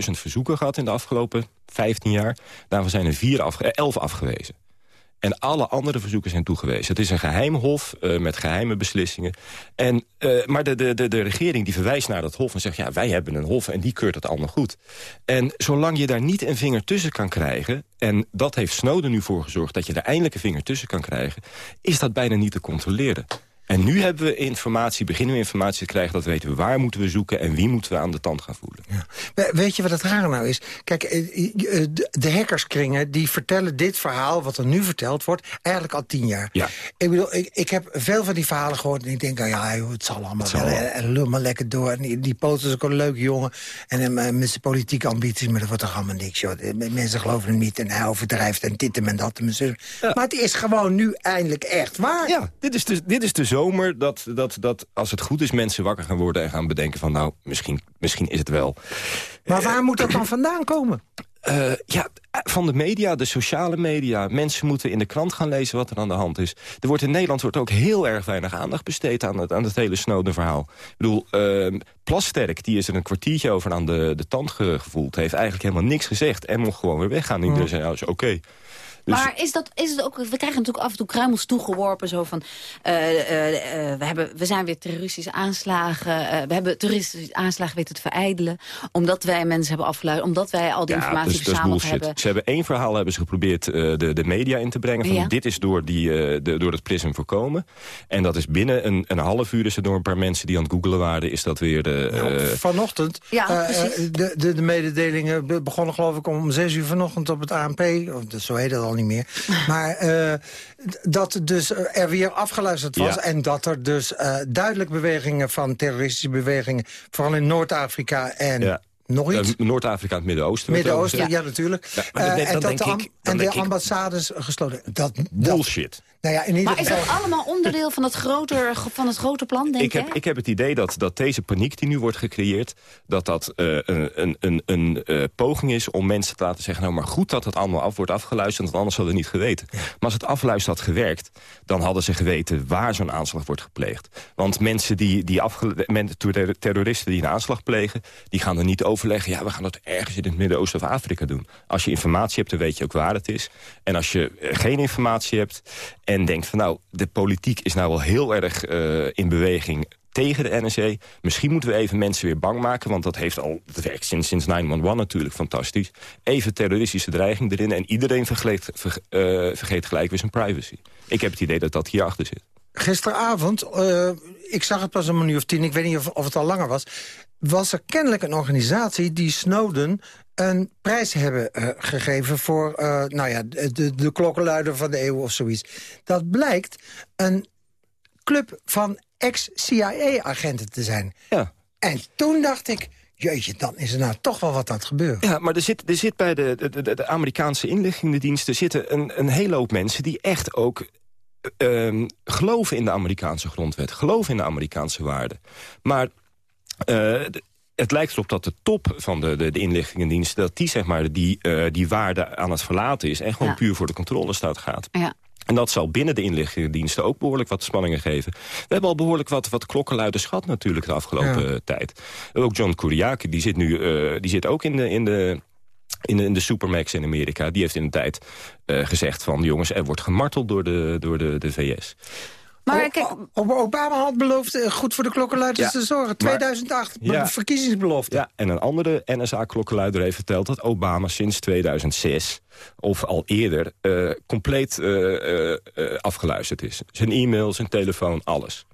34.000 verzoeken gehad in de afgelopen 15 jaar. Daarvan zijn er vier afge- eh, 11 afgewezen. En alle andere verzoeken zijn toegewezen. Het is een geheim hof eh, met geheime beslissingen. En, eh, maar de, de, de, de regering die verwijst naar dat hof en zegt... ja, wij hebben een hof en die keurt het allemaal goed. En zolang je daar niet een vinger tussen kan krijgen... en dat heeft Snowden nu voor gezorgd dat je er eindelijk een vinger tussen kan krijgen... is dat bijna niet te controleren. En nu hebben we informatie, beginnen we informatie te krijgen... dat weten we waar moeten we zoeken en wie moeten we aan de tand gaan voelen. We- Weet je wat het rare nou is? Kijk, eh, eh, de- hackerskringen die vertellen dit verhaal... wat er nu verteld wordt, eigenlijk al tien jaar. Ja. Ik bedoel, ik, ik heb veel van die verhalen gehoord... en ik denk, oh ja, joh, het zal allemaal zal wel. En lul maar lekker door. En die, die poot is ook een leuke jongen. En eh, met zijn politieke ambities, maar dat wordt toch allemaal niks, joh. Eh, Mensen geloven hem niet en hij overdrijft en dit en dat. En zus. Maar het is gewoon nu eindelijk echt waar. Ja, dit is de, dit is de zomer dat, dat, dat als het goed is mensen wakker gaan worden... en gaan bedenken van nou, misschien, misschien is het wel. Maar waar moet dat dan vandaan komen? Eh, ja, van de media, de sociale media. Mensen moeten in de krant gaan lezen wat er aan de hand is. Er wordt in Nederland wordt ook heel erg weinig aandacht besteed... aan het, aan het hele Snowden-verhaal. Ik bedoel, eh, Plasterk, die is er een kwartiertje over aan de, de tand ge- gevoeld... heeft eigenlijk helemaal niks gezegd en mocht gewoon weer weggaan. Iedereen zei, is oké. Dus- Maar is dat, is het ook, we krijgen natuurlijk af en toe kruimels toegeworpen. Zo van, eh, eh, eh, we, hebben, we zijn weer terroristische aanslagen. eh, we hebben terroristische aanslagen weten te verijdelen. Omdat wij mensen hebben afgeluisterd. Omdat wij al die informatie dus dat is verzameld bullshit. hebben. Ze hebben één verhaal hebben ze geprobeerd eh, de, de media in te brengen. Van Ja. Dit is door, die, eh, de, door het prism voorkomen. En dat is binnen een, een half uur is er door een paar mensen die aan het googelen waren... is dat weer de... eh, Vanochtend, Ja, eh, precies. eh, de, de, de mededelingen be- begonnen geloof ik om zes uur vanochtend op het ANP. Of, dat- zo heet het al niet meer. Maar d- dat dus er weer afgeluisterd was. Ja. En dat er dus eh, duidelijk bewegingen van terroristische bewegingen... vooral in Noord-Afrika en Ja. eh, Noord-Afrika en het Midden-Oosten. Midden-Oosten, ja. natuurlijk. Ja, en dat denk de, ik- en de denk ik- ambassades gesloten. Dat, dat, Bullshit. Nou ja, in ieder Maar is dat allemaal onderdeel van het grotere, van het grote plan, denk Ik heb, ik heb het idee dat, dat deze paniek die nu wordt gecreëerd... dat dat eh, een, een, een, een eh, poging is om mensen te laten zeggen... nou, maar goed dat het allemaal af wordt afgeluisterd... want anders hadden we het niet geweten. Maar als het afluisterd had gewerkt... dan hadden ze geweten waar zo'n aanslag wordt gepleegd. Want mensen die, die men- terroristen die een aanslag plegen... die gaan er niet overleggen... ja, we gaan dat ergens in het Midden-Oosten of Afrika doen. Als je informatie hebt, dan weet je ook waar het is. En als je eh, geen informatie hebt en denkt van... nou, de politiek is nou wel heel erg eh, in beweging tegen de NSA. Misschien moeten we even mensen weer bang maken... want dat heeft al, dat werkt sinds, sinds 9-11 natuurlijk fantastisch. Even terroristische dreiging erin... en iedereen vergeet, ver- eh, vergeet gelijk weer zijn privacy. Ik heb het idee dat dat hierachter zit. Gisteravond, eh, ik zag het pas een uur of tien... ik weet niet of, of het al langer was... was er kennelijk een organisatie die Snowden een prijs hebben eh, gegeven... voor eh, nou ja, de, de, de klokkenluider van de eeuw of zoiets. Dat blijkt een club van ex-CIA-agenten te zijn. Ja. En toen dacht ik, jeetje, dan is er nou toch wel wat aan het gebeuren. Ja, maar er zit, er zit bij de, de, de, de Amerikaanse inlichtingendiensten... zitten een, een hele hoop mensen die echt ook ehm, geloven in de Amerikaanse grondwet. Geloven in de Amerikaanse waarden. Maar eh, het lijkt erop dat de top van de, de, de inlichtingendiensten... dat die, zeg maar, die, uh, die waarde aan het verlaten is... en gewoon Ja. puur voor de controlestaat gaat. Ja. En dat zal binnen de inlichtingendiensten ook behoorlijk wat spanningen geven. We hebben al behoorlijk wat, wat klokkenluiders gehad natuurlijk de afgelopen Ja. eh, tijd. Ook John Kuriaki, die zit nu eh, die zit ook in de... In de in de, in de Supermax in Amerika, die heeft in de tijd eh, gezegd van... jongens, er wordt gemarteld door de, door de, de VS. Maar kijk, Obama had beloofd eh, goed voor de klokkenluiders Ja, te zorgen. maar- 2008, Ja. verkiezingsbelofte. Ja, en een andere NSA-klokkenluider heeft verteld... dat Obama sinds 2006, of al eerder, eh, compleet eh, eh, eh, afgeluisterd is. Zijn e-mail, zijn telefoon, alles.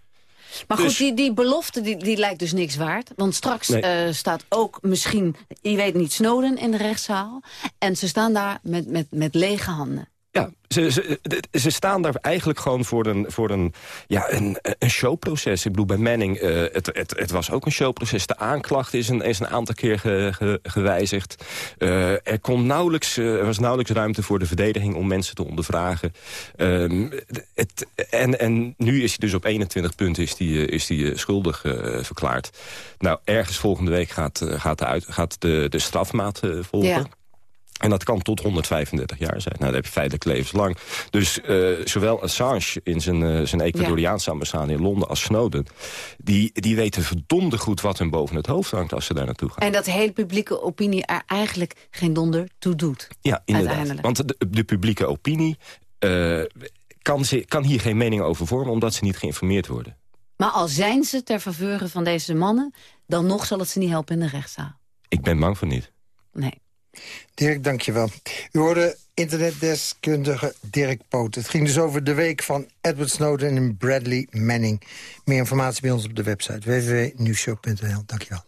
Maar goed, Dus- die, die belofte die, die lijkt dus niks waard. Want straks Nee. eh, staat ook misschien, je weet niet, Snowden in de rechtszaal. En ze staan daar met, met, met lege handen. Ja, ze, ze, ze staan daar eigenlijk gewoon voor een, voor een, ja, een, een showproces. Ik bedoel, bij Manning, eh, het, het, het was ook een showproces. De aanklacht is een, is een aantal keer ge- ge- gewijzigd. Eh, er, kon nauwelijks, eh, er was nauwelijks ruimte voor de verdediging om mensen te ondervragen. Ehm, het, en, en nu is hij dus op 21 punten is die, is die, schuldig verklaard. Nou, ergens volgende week gaat, gaat, de, uit, gaat de, de strafmaat volgen. Ja. En dat kan tot 135 jaar zijn. Nou, dat heb je feitelijk levenslang. Dus eh, zowel Assange in zijn, eh, zijn Ecuadoriaanse ambassade in Londen als Snowden... Die, die weten verdomde goed wat hun boven het hoofd hangt als ze daar naartoe gaan. En dat hele publieke opinie er eigenlijk geen donder toe doet. Ja, inderdaad. Want de, de publieke opinie eh, kan, ze, kan hier geen mening over vormen... omdat ze niet geïnformeerd worden. Maar al zijn ze ter faveur van deze mannen... dan nog zal het ze niet helpen in de rechtszaal. Ik ben bang van niet. Nee. Dirk, dankjewel. U hoorde internetdeskundige Dirk Poot. Het ging dus over de week van Edward Snowden en Bradley Manning. Meer informatie bij ons op de website www.nieuwshow.nl. Dankjewel.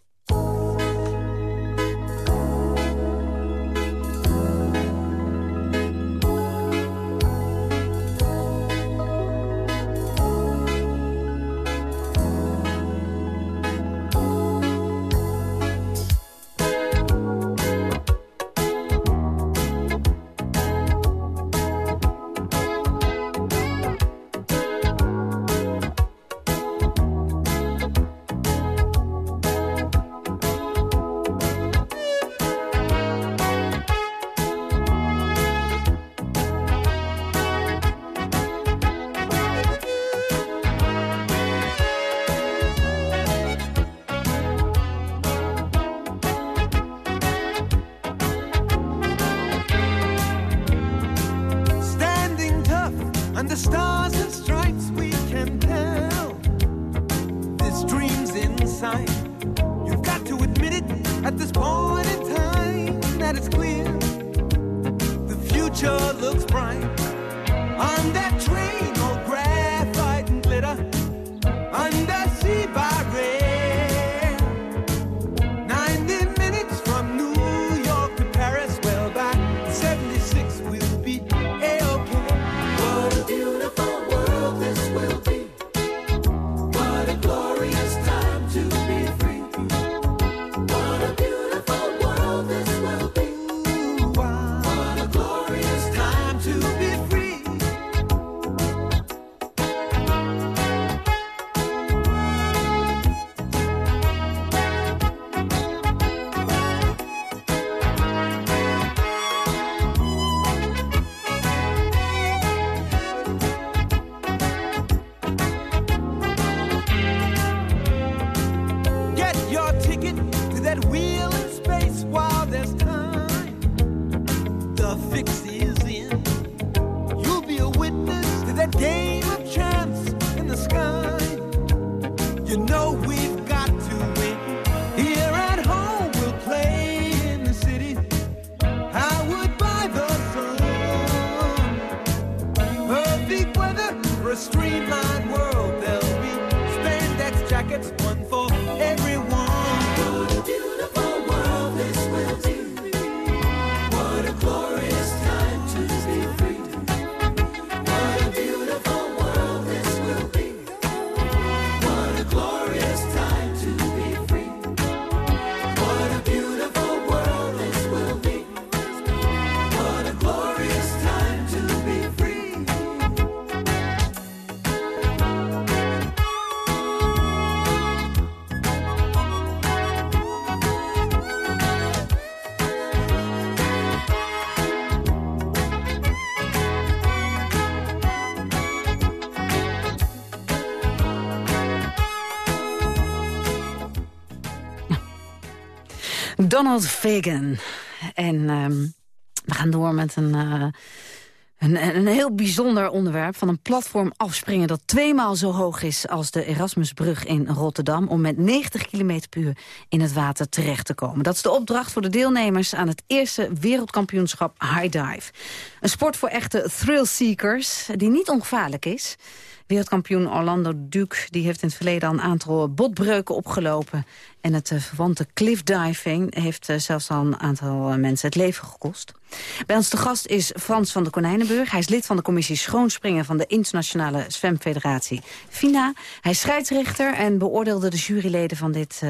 Donald Fagan. En ehm, we gaan door met een, uh, een, een heel bijzonder onderwerp... van een platform afspringen dat tweemaal zo hoog is... als de Erasmusbrug in Rotterdam... om met 90 km per in het water terecht te komen. Dat is de opdracht voor de deelnemers aan het eerste wereldkampioenschap High Dive. Een sport voor echte thrill-seekers die niet ongevaarlijk is... Wereldkampioen Orlando Duke die heeft in het verleden al een aantal botbreuken opgelopen. En het uh, verwante cliffdiving heeft uh, zelfs al een aantal uh, mensen het leven gekost. Bij ons te gast is Frans van de Konijnenburg. Hij is lid van de commissie Schoonspringen van de Internationale Zwemfederatie FINA. Hij is scheidsrechter en beoordeelde de juryleden van dit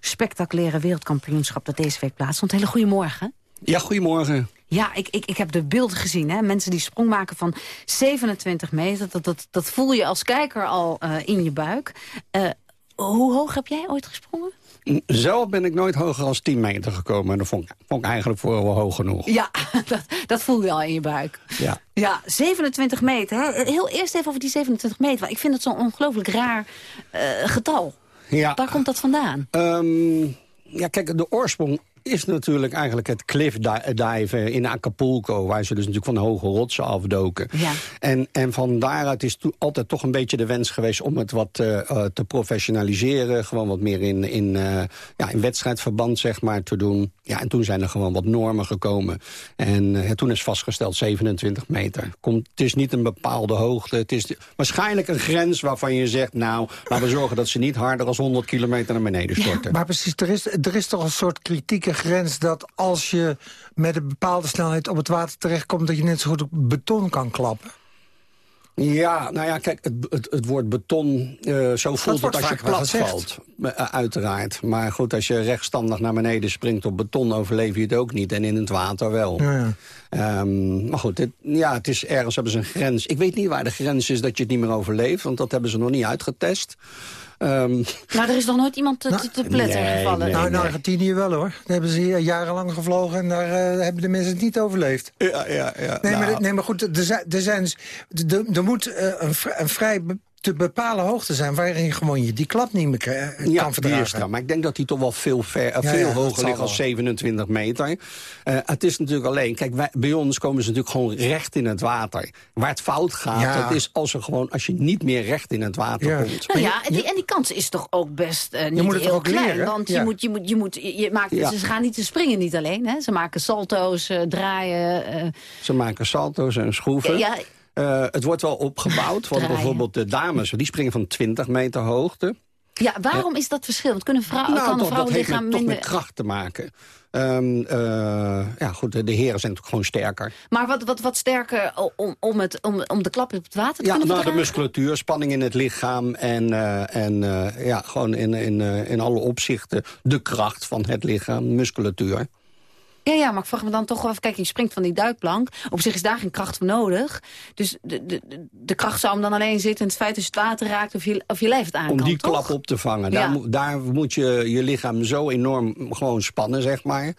spectaculaire wereldkampioenschap dat deze week plaatsvond. Hele goedemorgen. Ja, goedemorgen. Ja, ik, ik, ik heb de beelden gezien. Hè? Mensen die sprong maken van 27 meter. Dat, dat, dat voel je als kijker al uh, in je buik. Uh, hoe hoog heb jij ooit gesprongen? Zelf ben ik nooit hoger dan 10 meter gekomen. En dat vond, vond ik eigenlijk voor wel hoog genoeg. Ja, dat, dat voel je al in je buik. Ja. Ja, 27 meter. Hè? Heel eerst even over die 27 meter. Want ik vind het zo'n ongelooflijk raar uh, getal. Ja. Waar komt dat vandaan? Um, ja, kijk, de oorsprong is natuurlijk eigenlijk het cliffdiven in Acapulco... waar ze dus natuurlijk van hoge rotsen afdoken. Ja. En, en van daaruit is altijd toch een beetje de wens geweest... om het wat uh, te professionaliseren. Gewoon wat meer in, in, uh, ja, in wedstrijdverband zeg maar, te doen. Ja, en toen zijn er gewoon wat normen gekomen. En uh, toen is vastgesteld 27 meter. Komt, het is niet een bepaalde hoogte. Het is waarschijnlijk een grens waarvan je zegt... nou, laten we zorgen dat ze niet harder dan 100 kilometer naar beneden storten. Ja, maar precies, er is, er is toch een soort grens dat als je met een bepaalde snelheid op het water terechtkomt... dat je net zo goed op beton kan klappen? Ja, nou ja, kijk, het, het, het woord beton, uh, zo voelt het als je plat valt. Uh, uiteraard. Maar goed, als je rechtstandig naar beneden springt op beton... overleef je het ook niet. En in het water wel. Ja, ja. Um, maar goed, het, ja, het is ergens hebben ze een grens. Ik weet niet waar de grens is dat je het niet meer overleeft. Want dat hebben ze nog niet uitgetest. Um, nou, er is nog nooit iemand te, te, te pletter nee, gevallen. nee, Nou, in Argentinië wel hoor. Daar hebben ze hier jarenlang gevlogen en daar uh, hebben de mensen het niet overleefd. Ja, ja, ja. Nee, nou, maar, nee maar goed, er, zijn, er, zijn, er, er moet uh, een, een vrij te bepalen hoogte zijn... waarin je gewoon je die klap niet meer kan ja, verdragen. Ja, maar ik denk dat die toch wel veel, ver, uh, Ja, veel ja, hoger ligt als wel. 27 meter. Uh, het is natuurlijk alleen... Kijk, wij, bij ons komen ze natuurlijk gewoon recht in het water. Waar het fout gaat, Ja. dat is als, er gewoon, als je niet meer recht in het water Ja. komt. Nou ja, en die, en die kans is toch ook best uh, niet moet het heel ook klein. leren? Want Ja. je moet, je moet, je moet, je je maakt, Ja. ze gaan niet te springen niet alleen. Hè? Ze maken salto's, uh, draaien. eh, Ze maken salto's en schroeven. ja, Uh, het wordt wel opgebouwd, want Draaien. bijvoorbeeld de dames... die springen van 20 meter hoogte. ja, waarom is dat verschil? Want kunnen vrouw, kan een Nou, dat heeft vrouwenlichaam minder... met kracht te maken. Um, uh, ja, goed, de, de heren zijn natuurlijk gewoon sterker. Maar wat, wat, wat sterker om, om, het, om, om de klap op het water te Ja, kunnen nou, de musculatuur, spanning in het lichaam... en, uh, en uh, ja, gewoon in, in, in alle opzichten de kracht van het lichaam, musculatuur. Ja, ja, maar ik vraag me dan toch wel even... Kijk, je springt van die duikplank. Op zich is daar geen kracht voor nodig. Dus de, de, de- kracht zou hem dan alleen zitten in het feit... als je het water raakt of je, of je lijf het aan Om kan, die toch? klap op te vangen. Ja. Daar, moet- daar moet je je lichaam zo enorm gewoon spannen, zeg maar.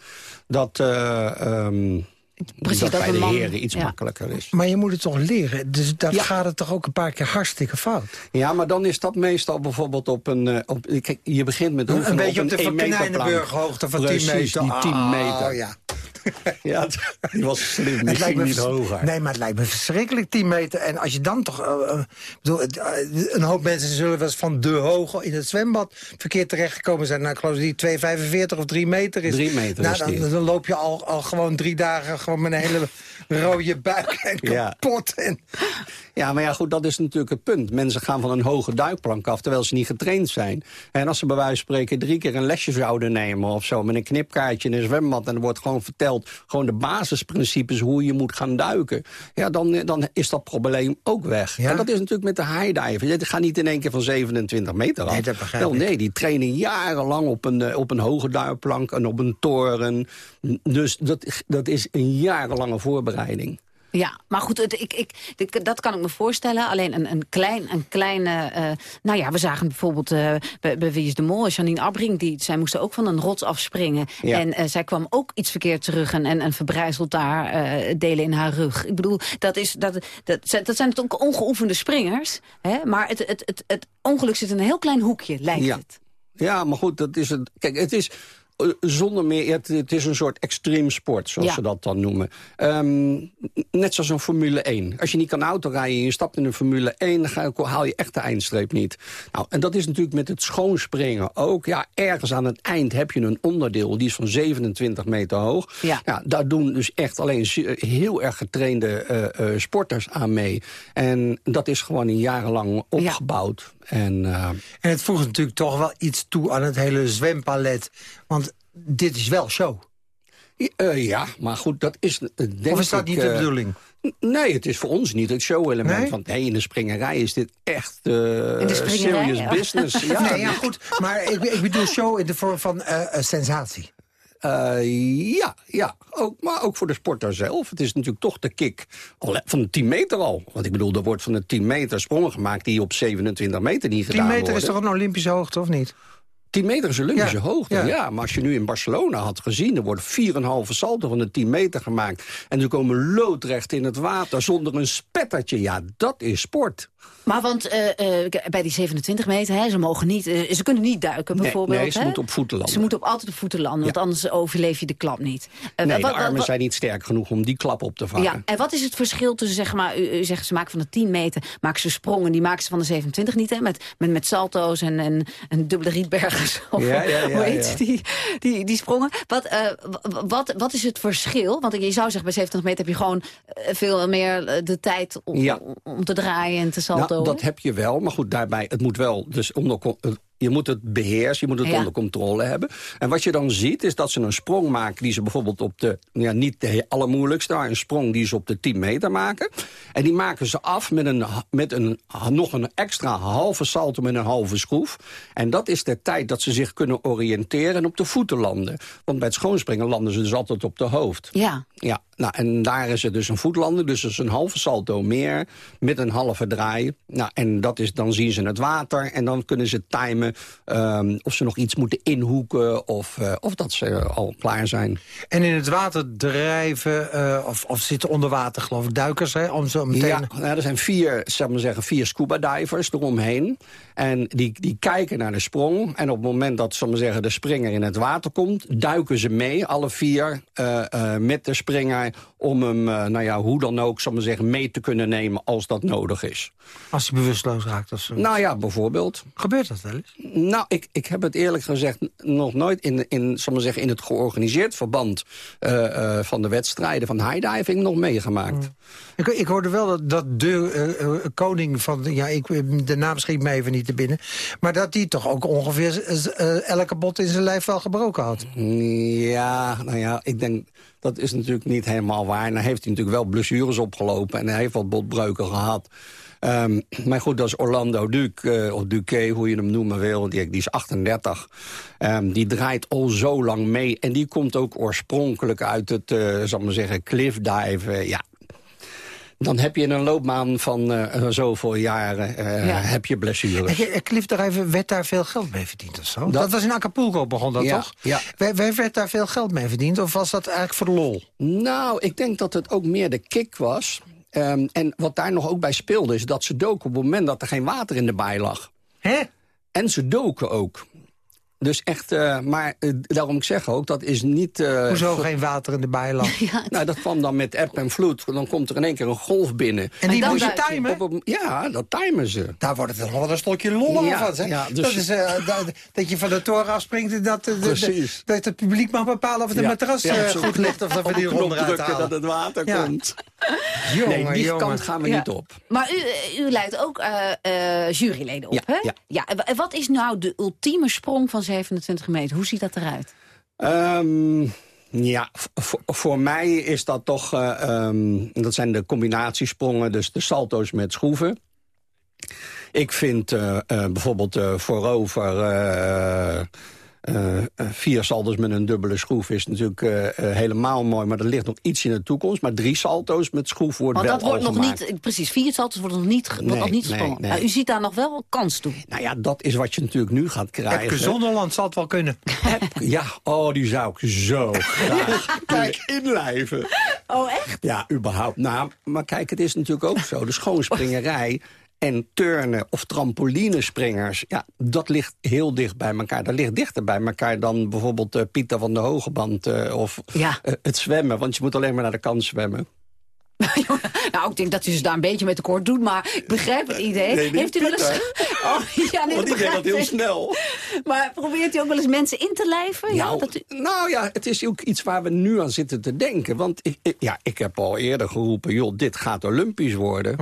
Dat, uh, um, Precies, dat, dat bij een de man- heren iets ja. makkelijker is. Maar je moet het toch leren? Dus dat Ja. gaat het toch ook een paar keer hartstikke fout? Ja, maar dan is dat meestal bijvoorbeeld op een... uh, op, kijk, je begint met Een, oefenen beetje op de een Van 1 meter Knijnenburg plank. hoogte van Precies, 10 meter. die 10 Ah, meter. ja. Ja, die was slim. Het Misschien lijkt me niet hoger. Nee, maar het lijkt me verschrikkelijk 10 meter. En als je dan toch... eh, eh, bedoel, eh, een hoop mensen zullen wel eens van de hoge in het zwembad verkeerd terechtgekomen zijn. Nou, ik geloof dat die 2,45 of 3 meter is. Drie meter nou, is dan, loop je al, al gewoon drie dagen gewoon met een hele rode buik en Ja. kapot. En, Ja, maar ja, goed, dat is natuurlijk het punt. Mensen gaan van een hoge duikplank af, terwijl ze niet getraind zijn. En als ze bij wijze van spreken drie keer een lesje zouden nemen of zo... met een knipkaartje in een zwembad en er wordt gewoon verteld... gewoon de basisprincipes hoe je moet gaan duiken... ja, dan, dan is dat probleem ook weg. Ja? En dat is natuurlijk met de highdiver. Je gaat niet in één keer van 27 meter af. Nee, dat begrijp Wel, ik. nee, die trainen jarenlang op een, eh, op een hoge duikplank en op een toren. Dus dat, dat is een jarenlange voorbereiding. Ja, maar goed, het, ik, ik, ik- dat kan ik me voorstellen. Alleen een, een, klein, een kleine... eh, nou ja, we zagen bijvoorbeeld eh, bij, bij Wie is de Mol, Janine Abbring... Die, zij moesten ook van een rots afspringen. Ja. En eh, zij kwam ook iets verkeerd terug en, en, en verbrijzelt daar delen in haar rug. Ik bedoel, dat, is, dat, dat, zijn- dat zijn natuurlijk ongeoefende springers. Hè? Maar het, het, het, het ongeluk zit in een heel klein hoekje, lijkt Ja. het. Ja, maar goed, dat is het. Kijk, het is. Eh, zonder meer, het, het is een soort extreem sport, zoals Ja. ze dat dan noemen. Ehm, net zoals een Formule 1. Als je niet kan autorijden en je stapt in een Formule 1... dan haal je echt de eindstreep niet. Nou, en dat is natuurlijk met het schoonspringen ook. Ja, ergens aan het eind heb je een onderdeel, die is van 27 meter hoog. Ja. daar doen dus echt alleen ze- heel erg getrainde eh, eh, sporters aan mee. En dat is gewoon een jarenlang opgebouwd. En, eh, En het voegt natuurlijk toch wel iets toe aan het hele zwempalet. Want dit is wel show. Eh, ja, maar goed, dat is eh, denk Of is dat ik, niet de eh, bedoeling? Nee, het is voor ons niet het show-element. Nee? Want hey, in de springerij is dit echt eh, In de springerij, serious ja. business. Ja, nee, ja, goed. Maar ik, ik bedoel show in de vorm van eh, eh, sensatie. Eh, ja, ja. Ook, maar ook voor de sporter zelf. Het is natuurlijk toch de kick van de 10 meter al. Want ik bedoel, er wordt van de 10 meter sprongen gemaakt... die op 27 meter niet 10 gedaan meter worden. is toch een Olympische hoogte, of niet? 10 meter is Olympische Ja, hoogte, ja. ja. Maar als je nu in Barcelona had gezien... er wordt 4,5 salto van de 10 meter gemaakt. En ze komen loodrecht in het water zonder een spettertje. Ja, dat is sport. Maar want eh, eh, bij die 27 meter, hè, ze mogen niet, eh, ze kunnen niet duiken bijvoorbeeld. nee, ze hè? moeten op voeten landen. Ze moeten op, altijd op voeten landen, want anders overleef je de klap niet. Nee, wat- de armen wat- zijn niet sterk genoeg om die klap op te vangen. Ja, en wat is het verschil tussen, zeg maar, u, u zegt ze maken van de 10 meter, maken ze sprongen, die maken ze van de 27 niet, hè, met, met, met salto's en, en, en dubbele rietbergers, of Ja, ja, ja, hoe heet die, die, die sprongen. Wat, wat, wat is het verschil? Want je zou zeggen, bij 27 meter heb je gewoon veel meer de tijd om, om te draaien en te saltoen. Dat heb je wel, maar goed, daarbij, het moet wel dus con- eh, je moet het beheersen, je moet het Ja. onder controle hebben. En wat je dan ziet, is dat ze een sprong maken... die ze bijvoorbeeld op de, ja, niet de allermoeilijkste... maar een sprong die ze op de 10 meter maken. En die maken ze af met, een, met een, nog een extra halve salto met een halve schroef. En dat is de tijd dat ze zich kunnen oriënteren en op de voeten landen. Want bij het schoonspringen landen ze dus altijd op de hoofd. Ja, Ja, nou, en daar is het dus een voetlander, dus is een halve salto meer met een halve draai. Nou, en dat is, dan zien ze het water en dan kunnen ze timen ehm, of ze nog iets moeten inhoeken of, eh, of dat ze al klaar zijn. En in het water drijven, eh, of, of zitten onder water, geloof ik, duikers, hè, om zo meteen... Ja, nou, er zijn vier, zeg maar zeggen, vier scuba divers eromheen. En die, die kijken naar de sprong. En op het moment dat maar zeggen, de springer in het water komt... duiken ze mee, alle vier, eh, eh, met de springer... om hem, eh, nou ja, hoe dan ook, maar zeggen, mee te kunnen nemen als dat nodig is. Als hij bewusteloos raakt of zo. Nou ja, bijvoorbeeld. Gebeurt dat wel eens? Nou, ik, ik heb het eerlijk gezegd nog nooit in, in, zeggen, in het georganiseerd verband van de wedstrijden van highdiving nog meegemaakt. Ik, ik hoorde wel dat, dat de koning van... Ja, ik, de naam schiet me even niet binnen. Maar dat die toch ook ongeveer eh, elke bot in zijn lijf wel gebroken had. Ja, nou ja, ik denk dat is natuurlijk niet helemaal waar. Dan heeft hij natuurlijk wel blessures opgelopen en hij heeft wat botbreuken gehad. Ehm, maar goed, dat is Orlando Duque, eh, of Duque, hoe je hem noemen wil. Die, die is 38. Ehm, die draait al zo lang mee. En die komt ook oorspronkelijk uit het, eh zal ik maar zeggen, cliffdiven. Ja, dan heb je in een loopbaan van eh, zoveel jaren eh, Ja. heb je blessures. Eh, Cliffdriven werd daar veel geld mee verdiend of zo? Dat, Dat- was in Acapulco begon dat Ja, toch? ja. Wer- wer- werd daar veel geld mee verdiend? Of was dat eigenlijk voor lol? Nou, ik denk dat het ook meer de kick was. Ehm, en wat daar nog ook bij speelde, is dat ze doken op het moment dat er geen water in de baai lag. Hè? En ze doken ook. Dus echt, eh, maar eh, daarom ik zeg ook, dat is niet... eh, Hoezo geen water in de lag? Nou, dat kwam dan met eb en vloed. Dan komt er in één keer een golf binnen. En die dan moest je timen? Op ja, dat timen ze. Daar wordt het wel een stokje lol Ja, van. Hè? ja, dus- dat, is, eh, dat, dat je van de toren afspringt en dat, de- de- Precies. dat het publiek mag bepalen of het Ja, matras goed ligt of dat we die halen. dat het water Ja. komt. Jongen, nee, die jongen. kant gaan we Ja. niet op. Maar u, u leidt ook eh, eh, juryleden op, Ja, hè? ja. ja. wat is nou de ultieme sprong van 27 meter? Hoe ziet dat eruit? Ehm, ja, voor- mij is dat toch... eh, ehm, dat zijn de combinatiesprongen, dus de salto's met schroeven. Ik vind eh, eh, bijvoorbeeld voorover... eh, eh, vier salto's met een dubbele schroef is natuurlijk eh, helemaal mooi... maar dat ligt nog iets in de toekomst. Maar drie salto's met schroef wordt Want wel dat wordt al nog gemaakt. niet, precies, vier salto's wordt nog niet, ge- wordt Nee, nog niet nee, gesprongen. nee. Nou, u ziet daar nog wel kans toe. Nou ja, dat is wat je natuurlijk nu gaat krijgen. Epke Zonderland zal het wel kunnen. Ja, oh, die zou ik zo graag kijk, inlijven. Oh, echt? Ja, überhaupt. Nou, maar kijk, het is natuurlijk ook zo. De schoonspringerij en turnen of trampolinespringers... ja, dat ligt heel dicht bij elkaar. Dat ligt dichter bij elkaar dan bijvoorbeeld uh, Pieter van de Hogeband... Uh, of ja. uh, het zwemmen, want je moet alleen maar naar de kant zwemmen. nou, ik denk dat u ze daar een beetje met tekort doet, maar ik begrijp het idee. Nee, Heeft u wel eens... Oh, ja, nee, Want die deed dat heel snel. Maar probeert u ook wel eens mensen in te lijven? Nou, ja, dat u... nou ja, het is ook iets waar we nu aan zitten te denken. Want ik, ik- ja, ik heb al eerder geroepen, joh, dit gaat Olympisch worden.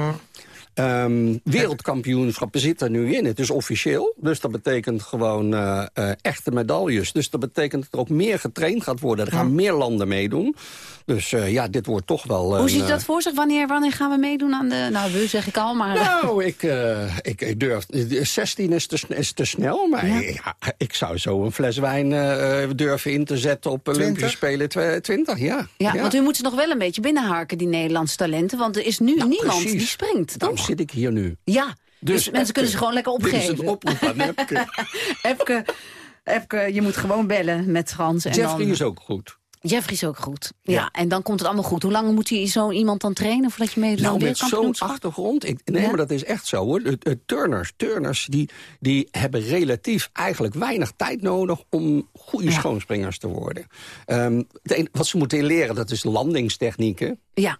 Ehm, wereldkampioenschappen zitten er nu in. Het is officieel, dus dat betekent gewoon eh, eh, echte medailles. Dus dat betekent dat er ook meer getraind gaat worden. Er gaan meer landen meedoen. Dus eh, ja, dit wordt toch wel... Hoe ziet dat voor zich? Wanneer, wanneer gaan we meedoen aan de... Nou, we zeg ik al, maar... Nou, ik, ik, ik durf... 16 is te, is te snel, maar Ja. ja, ik zou zo een fles wijn durven in te zetten op Olympische Spelen twe- 20. Ja, ja, want u moet ze nog wel een beetje binnenharken, die Nederlandse talenten. Want er is nu Nou, niemand precies. die springt, toch? Zit ik hier nu. Ja, dus, Dus mensen kunnen ze gewoon lekker Dit is opgeven. een oproep aan Epke. Epke, Epke, je moet gewoon bellen met Frans. En Jeffrey dan... is ook goed. Jeffrey is ook goed. Ja. Ja. en dan komt het allemaal goed. Hoe lang moet hij zo iemand dan trainen voordat je aan Nou, met zo'n achtergrond. Ik, nee, Ja? maar dat is echt zo hoor. De, de turners, turners die, die hebben relatief eigenlijk weinig tijd nodig om goede Ja. schoonspringers te worden. Ehm, het een- wat ze moeten leren, dat is landingstechnieken. Ja.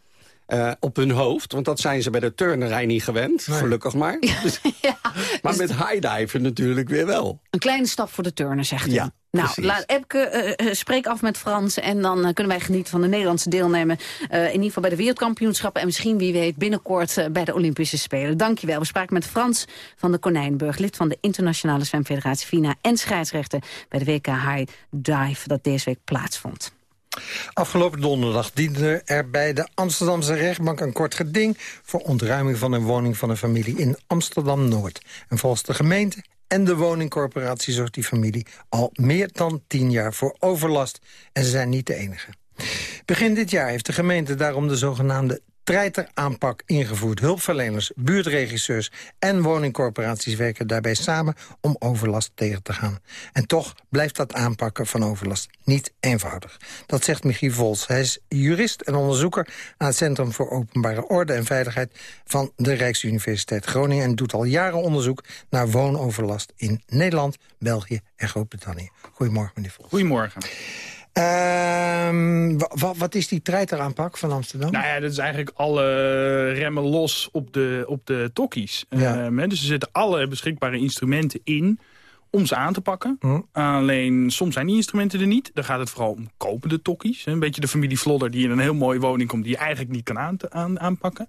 Eh, op hun hoofd, want dat zijn ze bij de turnerij niet gewend, gelukkig maar. Dus- ja. maar met highdiven natuurlijk weer wel. Een kleine stap voor de turner, zegt u. Ja, nou, precies. laat Epke, eh, eh, spreek af met Frans... en dan kunnen wij genieten van de Nederlandse deelnemen... in ieder geval bij de wereldkampioenschappen... en misschien, wie weet, binnenkort bij de Olympische Spelen. Dankjewel. We spraken met Frans van de Konijnburg... lid van de Internationale Zwemfederatie FINA... en scheidsrechter bij de WK High Dive... dat deze week plaatsvond. Afgelopen donderdag diende er bij de Amsterdamse rechtbank een kort geding... voor ontruiming van een woning van een familie in Amsterdam-Noord. En volgens de gemeente en de woningcorporatie zorgt die familie... al meer dan tien jaar voor overlast. En ze zijn niet de enige. Begin dit jaar heeft de gemeente daarom de zogenaamde treiteraanpak ingevoerd. Hulpverleners, buurtregisseurs en woningcorporaties werken daarbij samen om overlast tegen te gaan. En toch blijft dat aanpakken van overlast niet eenvoudig. Dat zegt Michiel Vols. Hij is jurist en onderzoeker aan het Centrum voor Openbare Orde en Veiligheid van de Rijksuniversiteit Groningen en doet al jaren onderzoek naar woonoverlast in Nederland, België en Groot-Brittannië. Goedemorgen, meneer Vols. Goedemorgen. Ehm, wa- wa- wat is die treiteraanpak van Amsterdam? Nou ja, dat is eigenlijk alle remmen los op de, op de tokkies. Ja. Ehm, dus er zitten alle beschikbare instrumenten in om ze aan te pakken. Hm. Alleen soms zijn die instrumenten er niet. Dan gaat het vooral om kopende tokkies. Een beetje de familie Vlodder die in een heel mooie woning komt... die je eigenlijk niet kan aan, aan, aanpakken.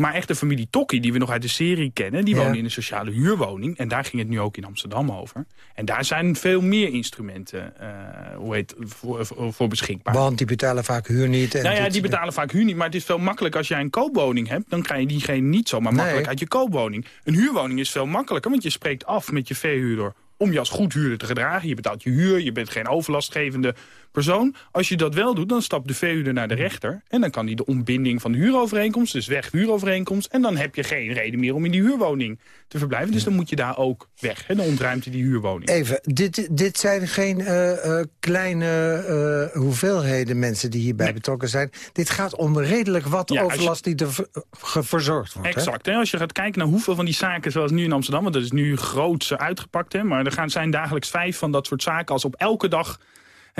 Maar echt de familie Tokkie, die we nog uit de serie kennen... die Ja. wonen in een sociale huurwoning. En daar ging het nu ook in Amsterdam over. En daar zijn veel meer instrumenten eh, hoe heet, voor, voor, beschikbaar. Want die betalen vaak huur niet. En Nou ja, dit- die betalen vaak huur niet. Maar het is veel makkelijker als jij een koopwoning hebt. Dan kan je diegene niet zomaar Nee. makkelijk uit je koopwoning. Een huurwoning is veel makkelijker. Want je spreekt af met je verhuurder om je als goed huurder te gedragen. Je betaalt je huur, je bent geen overlastgevende persoon. Als je dat wel doet, dan stapt de verhuurder naar de rechter. En dan kan hij de ontbinding van de huurovereenkomst, dus weg huurovereenkomst. En dan heb je geen reden meer om in die huurwoning te verblijven. Dus dan moet je daar ook weg. Hè? Dan ontruimt hij die huurwoning. Even, dit, dit zijn geen eh, eh, kleine eh, hoeveelheden mensen die hierbij betrokken zijn. Dit gaat om redelijk wat Ja, als je- overlast die er ver- verzorgd wordt. Exact. Hè? Als je gaat kijken naar hoeveel van die zaken, zoals nu in Amsterdam... want dat is nu groots eh, uitgepakt... Hè? maar er gaan, zijn dagelijks vijf van dat soort zaken... als op elke dag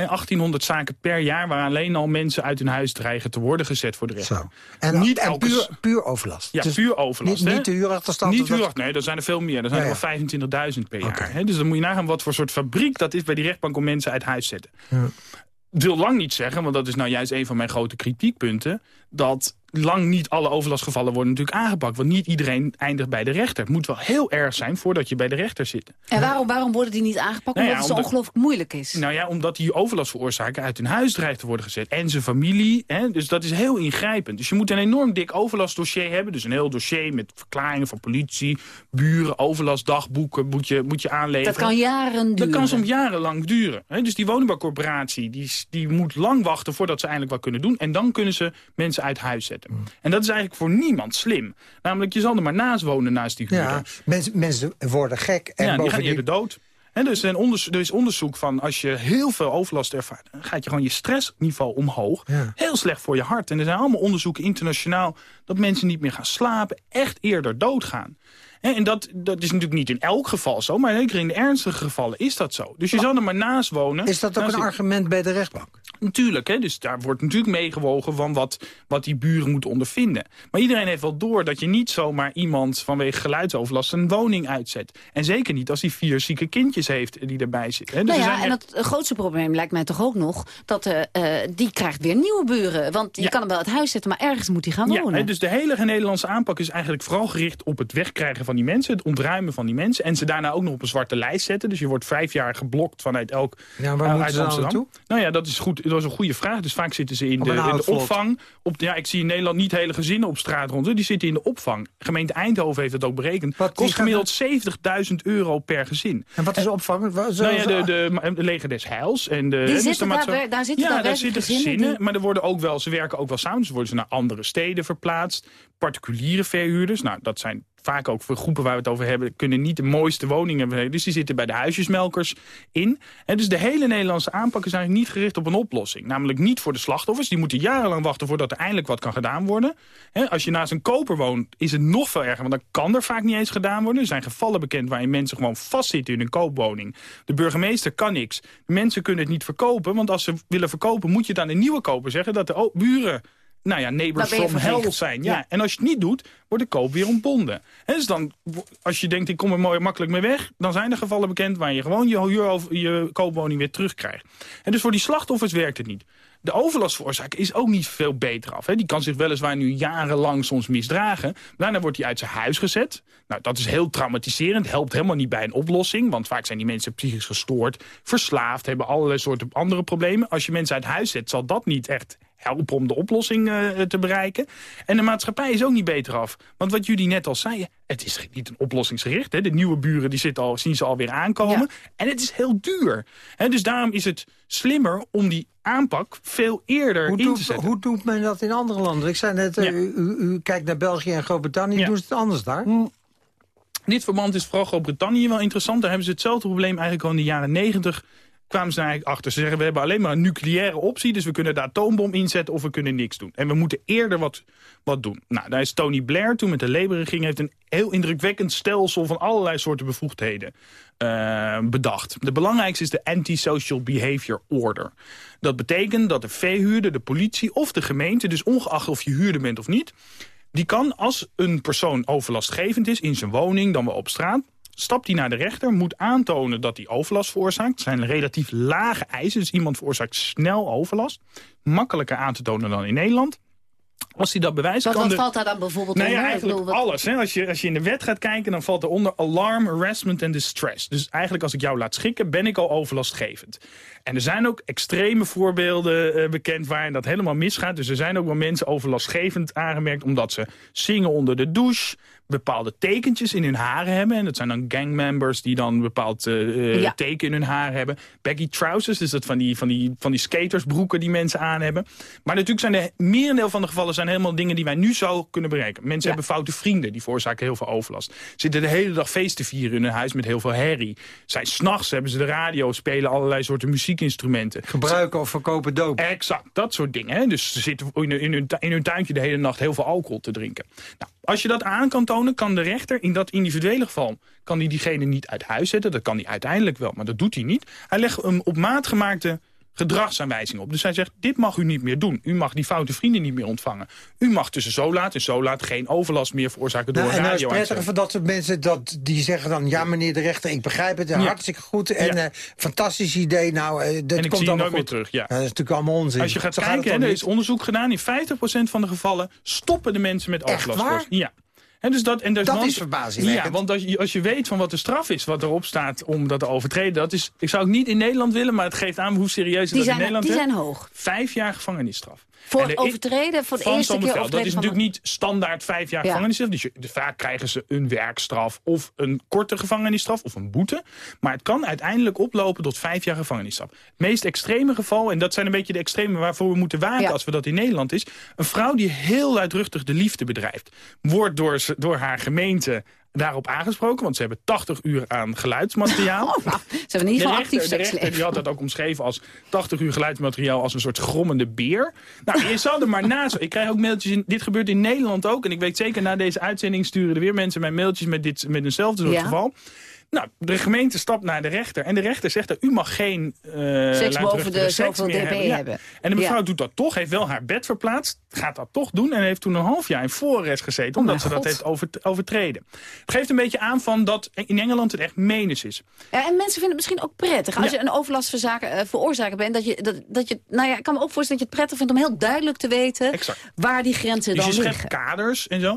hè, 1800 zaken per jaar... waar alleen al mensen uit hun huis dreigen te worden gezet voor de rechter. Zo. En, Niet en elke puur, puur overlast. Ja, Dus puur overlast. Niet, hè? niet de huurachterstand. Niet dat- huurachterstand, nee, dat zijn er veel meer. Er zijn Ja, er wel 25.000 per jaar. Hè? Dus dan moet je nagaan wat voor soort fabriek dat is... bij die rechtbank om mensen uit huis te zetten. Ja. wil lang niet zeggen, want dat is nou juist een van mijn grote kritiekpunten... dat lang niet alle overlastgevallen worden natuurlijk aangepakt. Want niet iedereen eindigt bij de rechter. Het moet wel heel erg zijn voordat je bij de rechter zit. En waarom, waarom worden die niet aangepakt? Nou ja, omdat het zo omdat- ongelooflijk moeilijk is. Nou ja, omdat die overlastveroorzaker uit hun huis dreigt te worden gezet. En zijn familie. Hè? Dus dat is heel ingrijpend. Dus je moet een enorm dik overlastdossier hebben. Dus een heel dossier met verklaringen van politie, buren, overlastdagboeken moet je, moet je aanleveren. Dat kan jaren duren. Dat kan soms jarenlang duren. Hè? Dus die woningbouwcorporatie die, die moet lang wachten voordat ze eindelijk wat kunnen doen. En dan kunnen ze mensen uit huis zetten. En dat is eigenlijk voor niemand slim. Namelijk, je zal er maar naast wonen naast die huurder. Ja, mensen, mensen worden gek. En ja, die gaan bovendien- eerder dood. He, dus er, er is onderzoek van als je heel veel overlast ervaart... dan gaat je gewoon je stressniveau omhoog. Heel slecht voor je hart. En er zijn allemaal onderzoeken internationaal... dat mensen niet meer gaan slapen, echt eerder doodgaan. En dat, dat is natuurlijk niet in elk geval zo, maar zeker in de ernstige gevallen is dat zo. Dus je zal er maar naast wonen. Is dat ook een argument bij de rechtbank? Natuurlijk, hè, dus daar wordt natuurlijk meegewogen van wat, wat die buren moeten ondervinden. Maar iedereen heeft wel door dat je niet zomaar iemand vanwege geluidsoverlast een woning uitzet. En zeker niet als hij vier zieke kindjes heeft die erbij zitten. Hè. Dus nou ja, en het grootste probleem lijkt mij toch ook nog dat uh, die krijgt weer nieuwe buren. Want je kan hem wel het huis zetten, maar ergens moet hij gaan wonen. Ja, dus de hele Nederlandse aanpak is eigenlijk vooral gericht op het wegkrijgen van die mensen, het ontruimen van die mensen. En ze daarna ook nog op een zwarte lijst zetten. Dus je wordt vijf jaar geblokt vanuit elk ja, waar uh, uit ze Amsterdam. Nou ja, dat is, goed, dat is een goede vraag. Dus vaak zitten ze in, de, in de, opvang. Op, ja, ik zie in Nederland niet hele gezinnen op straat rond. Die zitten in de opvang. Gemeente Eindhoven heeft het ook berekend. Wat kost gemiddeld 70.000 euro per gezin. En wat is de opvang? nou ja, de, de, de leger des Heils. En de, die zitten daar, daar zitten ja, daar, zitten gezinnen. Maar er worden ook wel, ze werken ook wel samen. Dus worden ze naar andere steden verplaatst. Particuliere verhuurders. Nou, dat zijn vaak ook voor groepen waar we het over hebben... kunnen niet de mooiste woningen hebben. Dus die zitten bij de huisjesmelkers in. En dus de hele Nederlandse aanpak is eigenlijk niet gericht op een oplossing. Namelijk niet voor de slachtoffers. Die moeten jarenlang wachten voordat er eindelijk wat kan gedaan worden. als je naast een koper woont, is het nog veel erger. Want dan kan er vaak niet eens gedaan worden. Er zijn gevallen bekend waarin mensen gewoon vastzitten in een koopwoning. De burgemeester kan niks. De mensen kunnen het niet verkopen. Want als ze willen verkopen, moet je dan een nieuwe koper zeggen... dat de buren nou ja, neighbors from hell zijn. Ja. En als je het niet doet, wordt de koop weer ontbonden. En dus dan, als je denkt, ik kom er mooi makkelijk mee weg... dan zijn er gevallen bekend waar je gewoon je, je, je koopwoning weer terugkrijgt. En dus voor die slachtoffers werkt het niet. De overlastveroorzaak is ook niet veel beter af. Hè. Die kan zich weliswaar nu jarenlang soms misdragen. Daarna wordt hij uit zijn huis gezet. Nou, dat is heel traumatiserend. Helpt helemaal niet bij een oplossing. Want vaak zijn die mensen psychisch gestoord, verslaafd... hebben allerlei soorten andere problemen. Als je mensen uit huis zet, zal dat niet echt helpen om de oplossing uh, te bereiken. En de maatschappij is ook niet beter af. Want wat jullie net al zeiden, het is niet een oplossingsgericht. Hè. De nieuwe buren die zitten al, zien ze alweer aankomen. En het is heel duur. Hè, dus daarom is het slimmer om die aanpak veel eerder hoe in doet, te zetten. Hoe doet men dat in andere landen? Ik zei net, ja. u, u, u, kijkt naar België en Groot-Brittannië. Ja. Doen ze het anders daar? In dit verband is vooral Groot-Brittannië wel interessant. Daar hebben ze hetzelfde probleem eigenlijk al in de jaren negentig kwamen ze eigenlijk achter. Ze zeggen, we hebben alleen maar een nucleaire optie... dus we kunnen de atoombom inzetten of we kunnen niks doen. En we moeten eerder wat, wat doen. Nou, daar is Tony Blair toen met de Labour-regering... heeft een heel indrukwekkend stelsel van allerlei soorten bevoegdheden uh, bedacht. De belangrijkste is de Antisocial Behavior Order. Dat betekent dat de veehuurder, de politie of de gemeente... dus ongeacht of je huurder bent of niet... die kan als een persoon overlastgevend is in zijn woning, dan wel op straat stapt hij naar de rechter, moet aantonen dat hij overlast veroorzaakt. Het zijn relatief lage eisen, dus iemand veroorzaakt snel overlast. Makkelijker aan te tonen dan in Nederland. Als hij dat bewijst... Wat, kan wat de... valt daar dan bijvoorbeeld nou ja, onder? eigenlijk bedoel, alles. Hè? Als, je, als je in de wet gaat kijken, dan valt er onder alarm, harassment en distress. Dus eigenlijk als ik jou laat schikken, ben ik al overlastgevend. En er zijn ook extreme voorbeelden uh, bekend waarin dat helemaal misgaat. Dus er zijn ook wel mensen overlastgevend aangemerkt... omdat ze zingen onder de douche, bepaalde tekentjes in hun haren hebben. En dat zijn dan gangmembers die dan een bepaald uh, ja. teken in hun haar hebben. Baggy trousers, dus dat van die, van, die, van die skatersbroeken die mensen aan hebben. Maar natuurlijk zijn de merendeel van de gevallen zijn helemaal dingen die wij nu zo kunnen bereiken. Mensen ja. hebben foute vrienden, die veroorzaken heel veel overlast. Zitten de hele dag feest te vieren in hun huis met heel veel herrie. Zijn s'nachts, hebben ze de radio, spelen allerlei soorten muziekinstrumenten. Gebruiken of verkopen doop. Exact, dat soort dingen. Hè? Dus ze zitten in, in, hun, in hun tuintje de hele nacht heel veel alcohol te drinken. Nou, als je dat aan kan tonen, kan de rechter in dat individuele geval... kan hij diegene niet uit huis zetten. Dat kan hij uiteindelijk wel, maar dat doet hij niet. Hij legt een op maat gemaakte gedragsaanwijzing op. Dus hij zegt, dit mag u niet meer doen. U mag die foute vrienden niet meer ontvangen. U mag tussen zo laat en zo laat geen overlast meer veroorzaken door nou, en radio. En nou is prettig van dat soort mensen dat, die zeggen dan... ja, meneer de rechter, ik begrijp het, ja. hartstikke goed. En ja. uh, fantastisch idee, nou, uh, dat en ik komt allemaal nooit goed. meer terug, ja. dat is natuurlijk allemaal onzin. Als je gaat Zo kijken, gaat er is onderzoek gedaan... in 50% van de gevallen stoppen de mensen met overlast. Ja. En dus dat en dus dat is verbazingwekkend. Ja, want als je, als je weet van wat de straf is, wat erop staat om dat te overtreden... Dat is, ik zou het niet in Nederland willen, maar het geeft aan hoe serieus die dat in Nederland Die is. zijn hoog. Vijf jaar gevangenisstraf. Voor het er overtreden, voor de van eerste keer overtreden Dat is natuurlijk niet standaard vijf jaar Ja. gevangenisstraf. Dus je- vaak krijgen ze een werkstraf of een korte gevangenisstraf of een boete. Maar het kan uiteindelijk oplopen tot vijf jaar gevangenisstraf. Het meest extreme geval, en dat zijn een beetje de extreme waarvoor we moeten waken Ja. als we dat in Nederland is. Een vrouw die heel luidruchtig de liefde bedrijft. Wordt door, door haar gemeente daarop aangesproken, want ze hebben 80 uur aan geluidsmateriaal. Oh, nou, ze hebben in ieder geval actief seksleven. die had dat ook omschreven als 80 uur geluidsmateriaal als een soort grommende beer. Nou, je zal er maar naast. Ik krijg ook mailtjes, in, dit gebeurt in Nederland ook. En ik weet zeker, na deze uitzending sturen er weer mensen mij mailtjes met, dit, met eenzelfde soort Ja. geval. Nou, de gemeente stapt naar de rechter. En de rechter zegt, dat u mag geen eh luidruchtige boven de seks zoveel dB hebben. Ja. hebben. En de mevrouw Ja. doet dat toch, heeft wel haar bed verplaatst. Gaat dat toch doen en heeft toen een half jaar in voorarrest gezeten. Oh omdat mijn ze dat heeft over, overtreden. Het geeft een beetje aan van dat in Engeland het echt menens is. Ja, en mensen vinden het misschien ook prettig. Als je een overlastverzaker eh, veroorzaker bent, dat je, dat, dat je, nou ja, ik kan me ook voorstellen dat je het prettig vindt om heel duidelijk te weten Exact. waar die grenzen Dus dan je schept liggen. kaders en zo.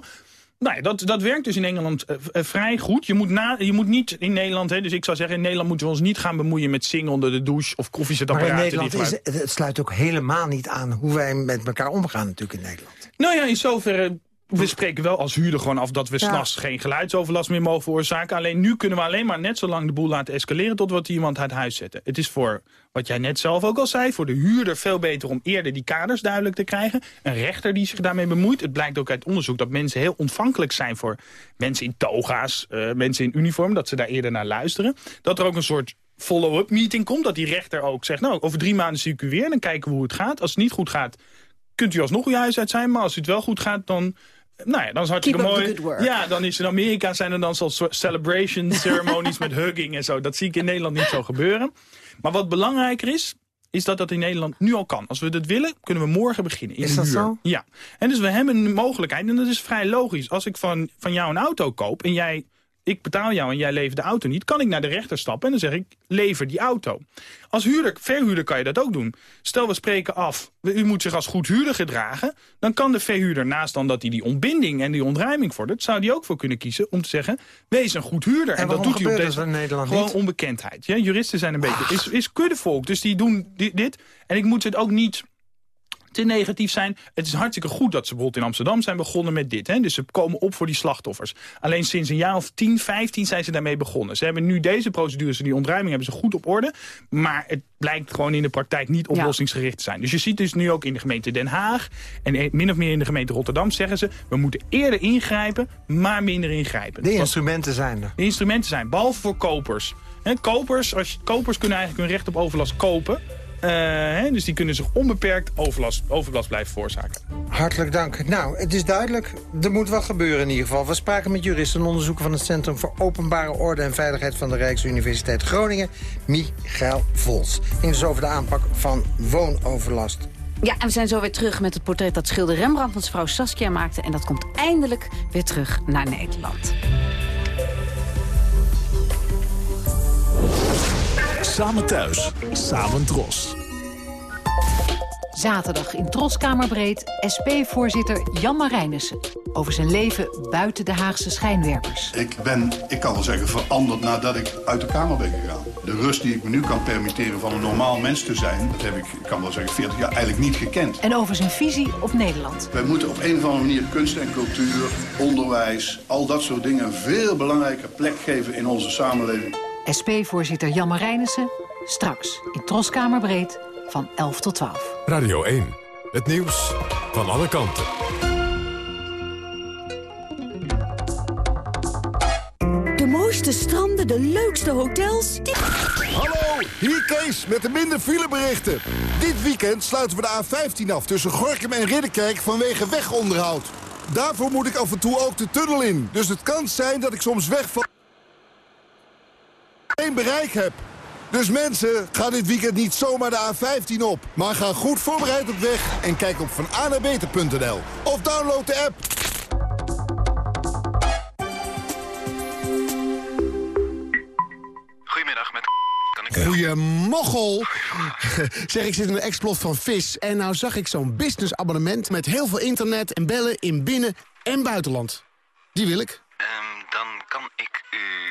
Nou ja, dat, dat werkt dus in Engeland eh, eh, vrij goed. Je moet, na, je moet niet in Nederland, hè, dus ik zou zeggen... in Nederland moeten we ons niet gaan bemoeien met zingen onder de douche... of Maar in koffiezetapparaten. Nederland is, het sluit ook helemaal niet aan hoe wij met elkaar omgaan natuurlijk in Nederland. Nou ja, in zoverre... We spreken wel als huurder gewoon af dat we Ja. s'nachts geen geluidsoverlast meer mogen veroorzaken. Alleen nu kunnen we alleen maar net zo lang de boel laten escaleren tot we iemand uit huis zetten. Het is voor, wat jij net zelf ook al zei, voor de huurder veel beter om eerder die kaders duidelijk te krijgen. Een rechter die zich daarmee bemoeit. Het blijkt ook uit onderzoek dat mensen heel ontvankelijk zijn voor mensen in toga's, eh, mensen in uniform, dat ze daar eerder naar luisteren. Dat er ook een soort follow-up meeting komt, dat die rechter ook zegt, nou, over drie maanden zie ik u weer, dan kijken we hoe het gaat. Als het niet goed gaat, kunt u alsnog uw huis uit zijn, maar als het wel goed gaat, dan... Nou ja, dan is het hartstikke Keep mooi. Ja, dan is in Amerika zijn er dan zo'n celebration ceremonies met hugging en zo. Dat zie ik in Nederland niet zo gebeuren. Maar wat belangrijker is, is dat dat in Nederland nu al kan. Als we dat willen, kunnen we morgen beginnen. In Is dat zo? Ja. En dus we hebben een mogelijkheid, en dat is vrij logisch. Als ik van, van jou een auto koop en jij... Ik betaal jou en jij levert de auto niet. Kan ik naar de rechter stappen en dan zeg ik, lever die auto. Als huurder, verhuurder kan je dat ook doen. Stel, we spreken af, u moet zich als goed huurder gedragen. Dan kan de verhuurder, naast dan dat hij die ontbinding en die ontruiming vordert... zou die ook voor kunnen kiezen om te zeggen, wees een goed huurder. En dat doet hij op deze in Nederland Gewoon niet? onbekendheid. Ja, juristen zijn een beetje, is, is kuddevolk. Dus die doen di- dit. En ik moet het ook niet te negatief zijn. Het is hartstikke goed dat ze bijvoorbeeld in Amsterdam zijn begonnen met dit. Hè? Dus ze komen op voor die slachtoffers. Alleen sinds een jaar of 10, 15 zijn ze daarmee begonnen. Ze hebben nu deze procedures en die ontruiming hebben ze goed op orde. Maar het blijkt gewoon in de praktijk niet oplossingsgericht te zijn. Dus je ziet dus nu ook in de gemeente Den Haag... en eh, min of meer in de gemeente Rotterdam zeggen ze... we moeten eerder ingrijpen, maar minder ingrijpen. De instrumenten zijn er. de instrumenten zijn, behalve voor kopers. Kopers, als, kopers kunnen eigenlijk hun recht op overlast kopen. Eh, hè, dus die kunnen zich onbeperkt overlast, overlast blijven veroorzaken. Hartelijk dank. Nou, het is duidelijk, er moet wat gebeuren in ieder geval. We spraken met juristen en onderzoeker van het Centrum voor Openbare Orde en Veiligheid van de Rijksuniversiteit Groningen, Michael Vols. Ging dus over de aanpak van woonoverlast. Ja, en we zijn zo weer terug met het portret dat schilder Rembrandt van zijn vrouw Saskia maakte. En dat komt eindelijk weer terug naar Nederland. Samen thuis, samen dros. Zaterdag in Troskamerbreed SP-voorzitter Jan Marijnissen... over zijn leven buiten de Haagse schijnwerpers. Ik ben, ik kan wel zeggen, veranderd nadat ik uit de Kamer ben gegaan. De rust die ik me nu kan permitteren van een normaal mens te zijn... dat heb ik, ik kan wel zeggen, 40 jaar eigenlijk niet gekend. En over zijn visie op Nederland. Wij moeten op een of andere manier kunst en cultuur, onderwijs... al dat soort dingen een veel belangrijker plek geven in onze samenleving. SP-voorzitter Jan Marijnissen, straks in Troskamerbreed van 11 tot 12. Radio 1. Het nieuws van alle kanten. De mooiste stranden, de leukste hotels. Hallo, hier Kees met de minder fileberichten. Dit weekend sluiten we de A15 af tussen Gorkum en Ridderkerk vanwege wegonderhoud. Daarvoor moet ik af en toe ook de tunnel in. Dus het kan zijn dat ik soms wegval... geen bereik heb. Dus mensen, ga dit weekend niet zomaar de A15 op. Maar ga goed voorbereid op weg en kijk op vananabeter.nl. Of download de app. Goedemiddag, met kan ik... Goeiemoggel. zeg, ik zit in een explot van vis. En nou zag ik zo'n businessabonnement met heel veel internet en bellen in binnen- en buitenland. Die wil ik. Ehm, dan kan ik u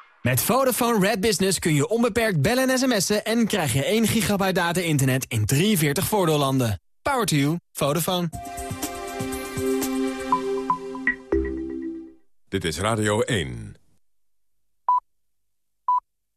Met Vodafone Red Business kun je onbeperkt bellen en sms'en... en krijg je 1 gigabyte data-internet in 43 voordeellanden. Power to you. Vodafone. Dit is Radio 1.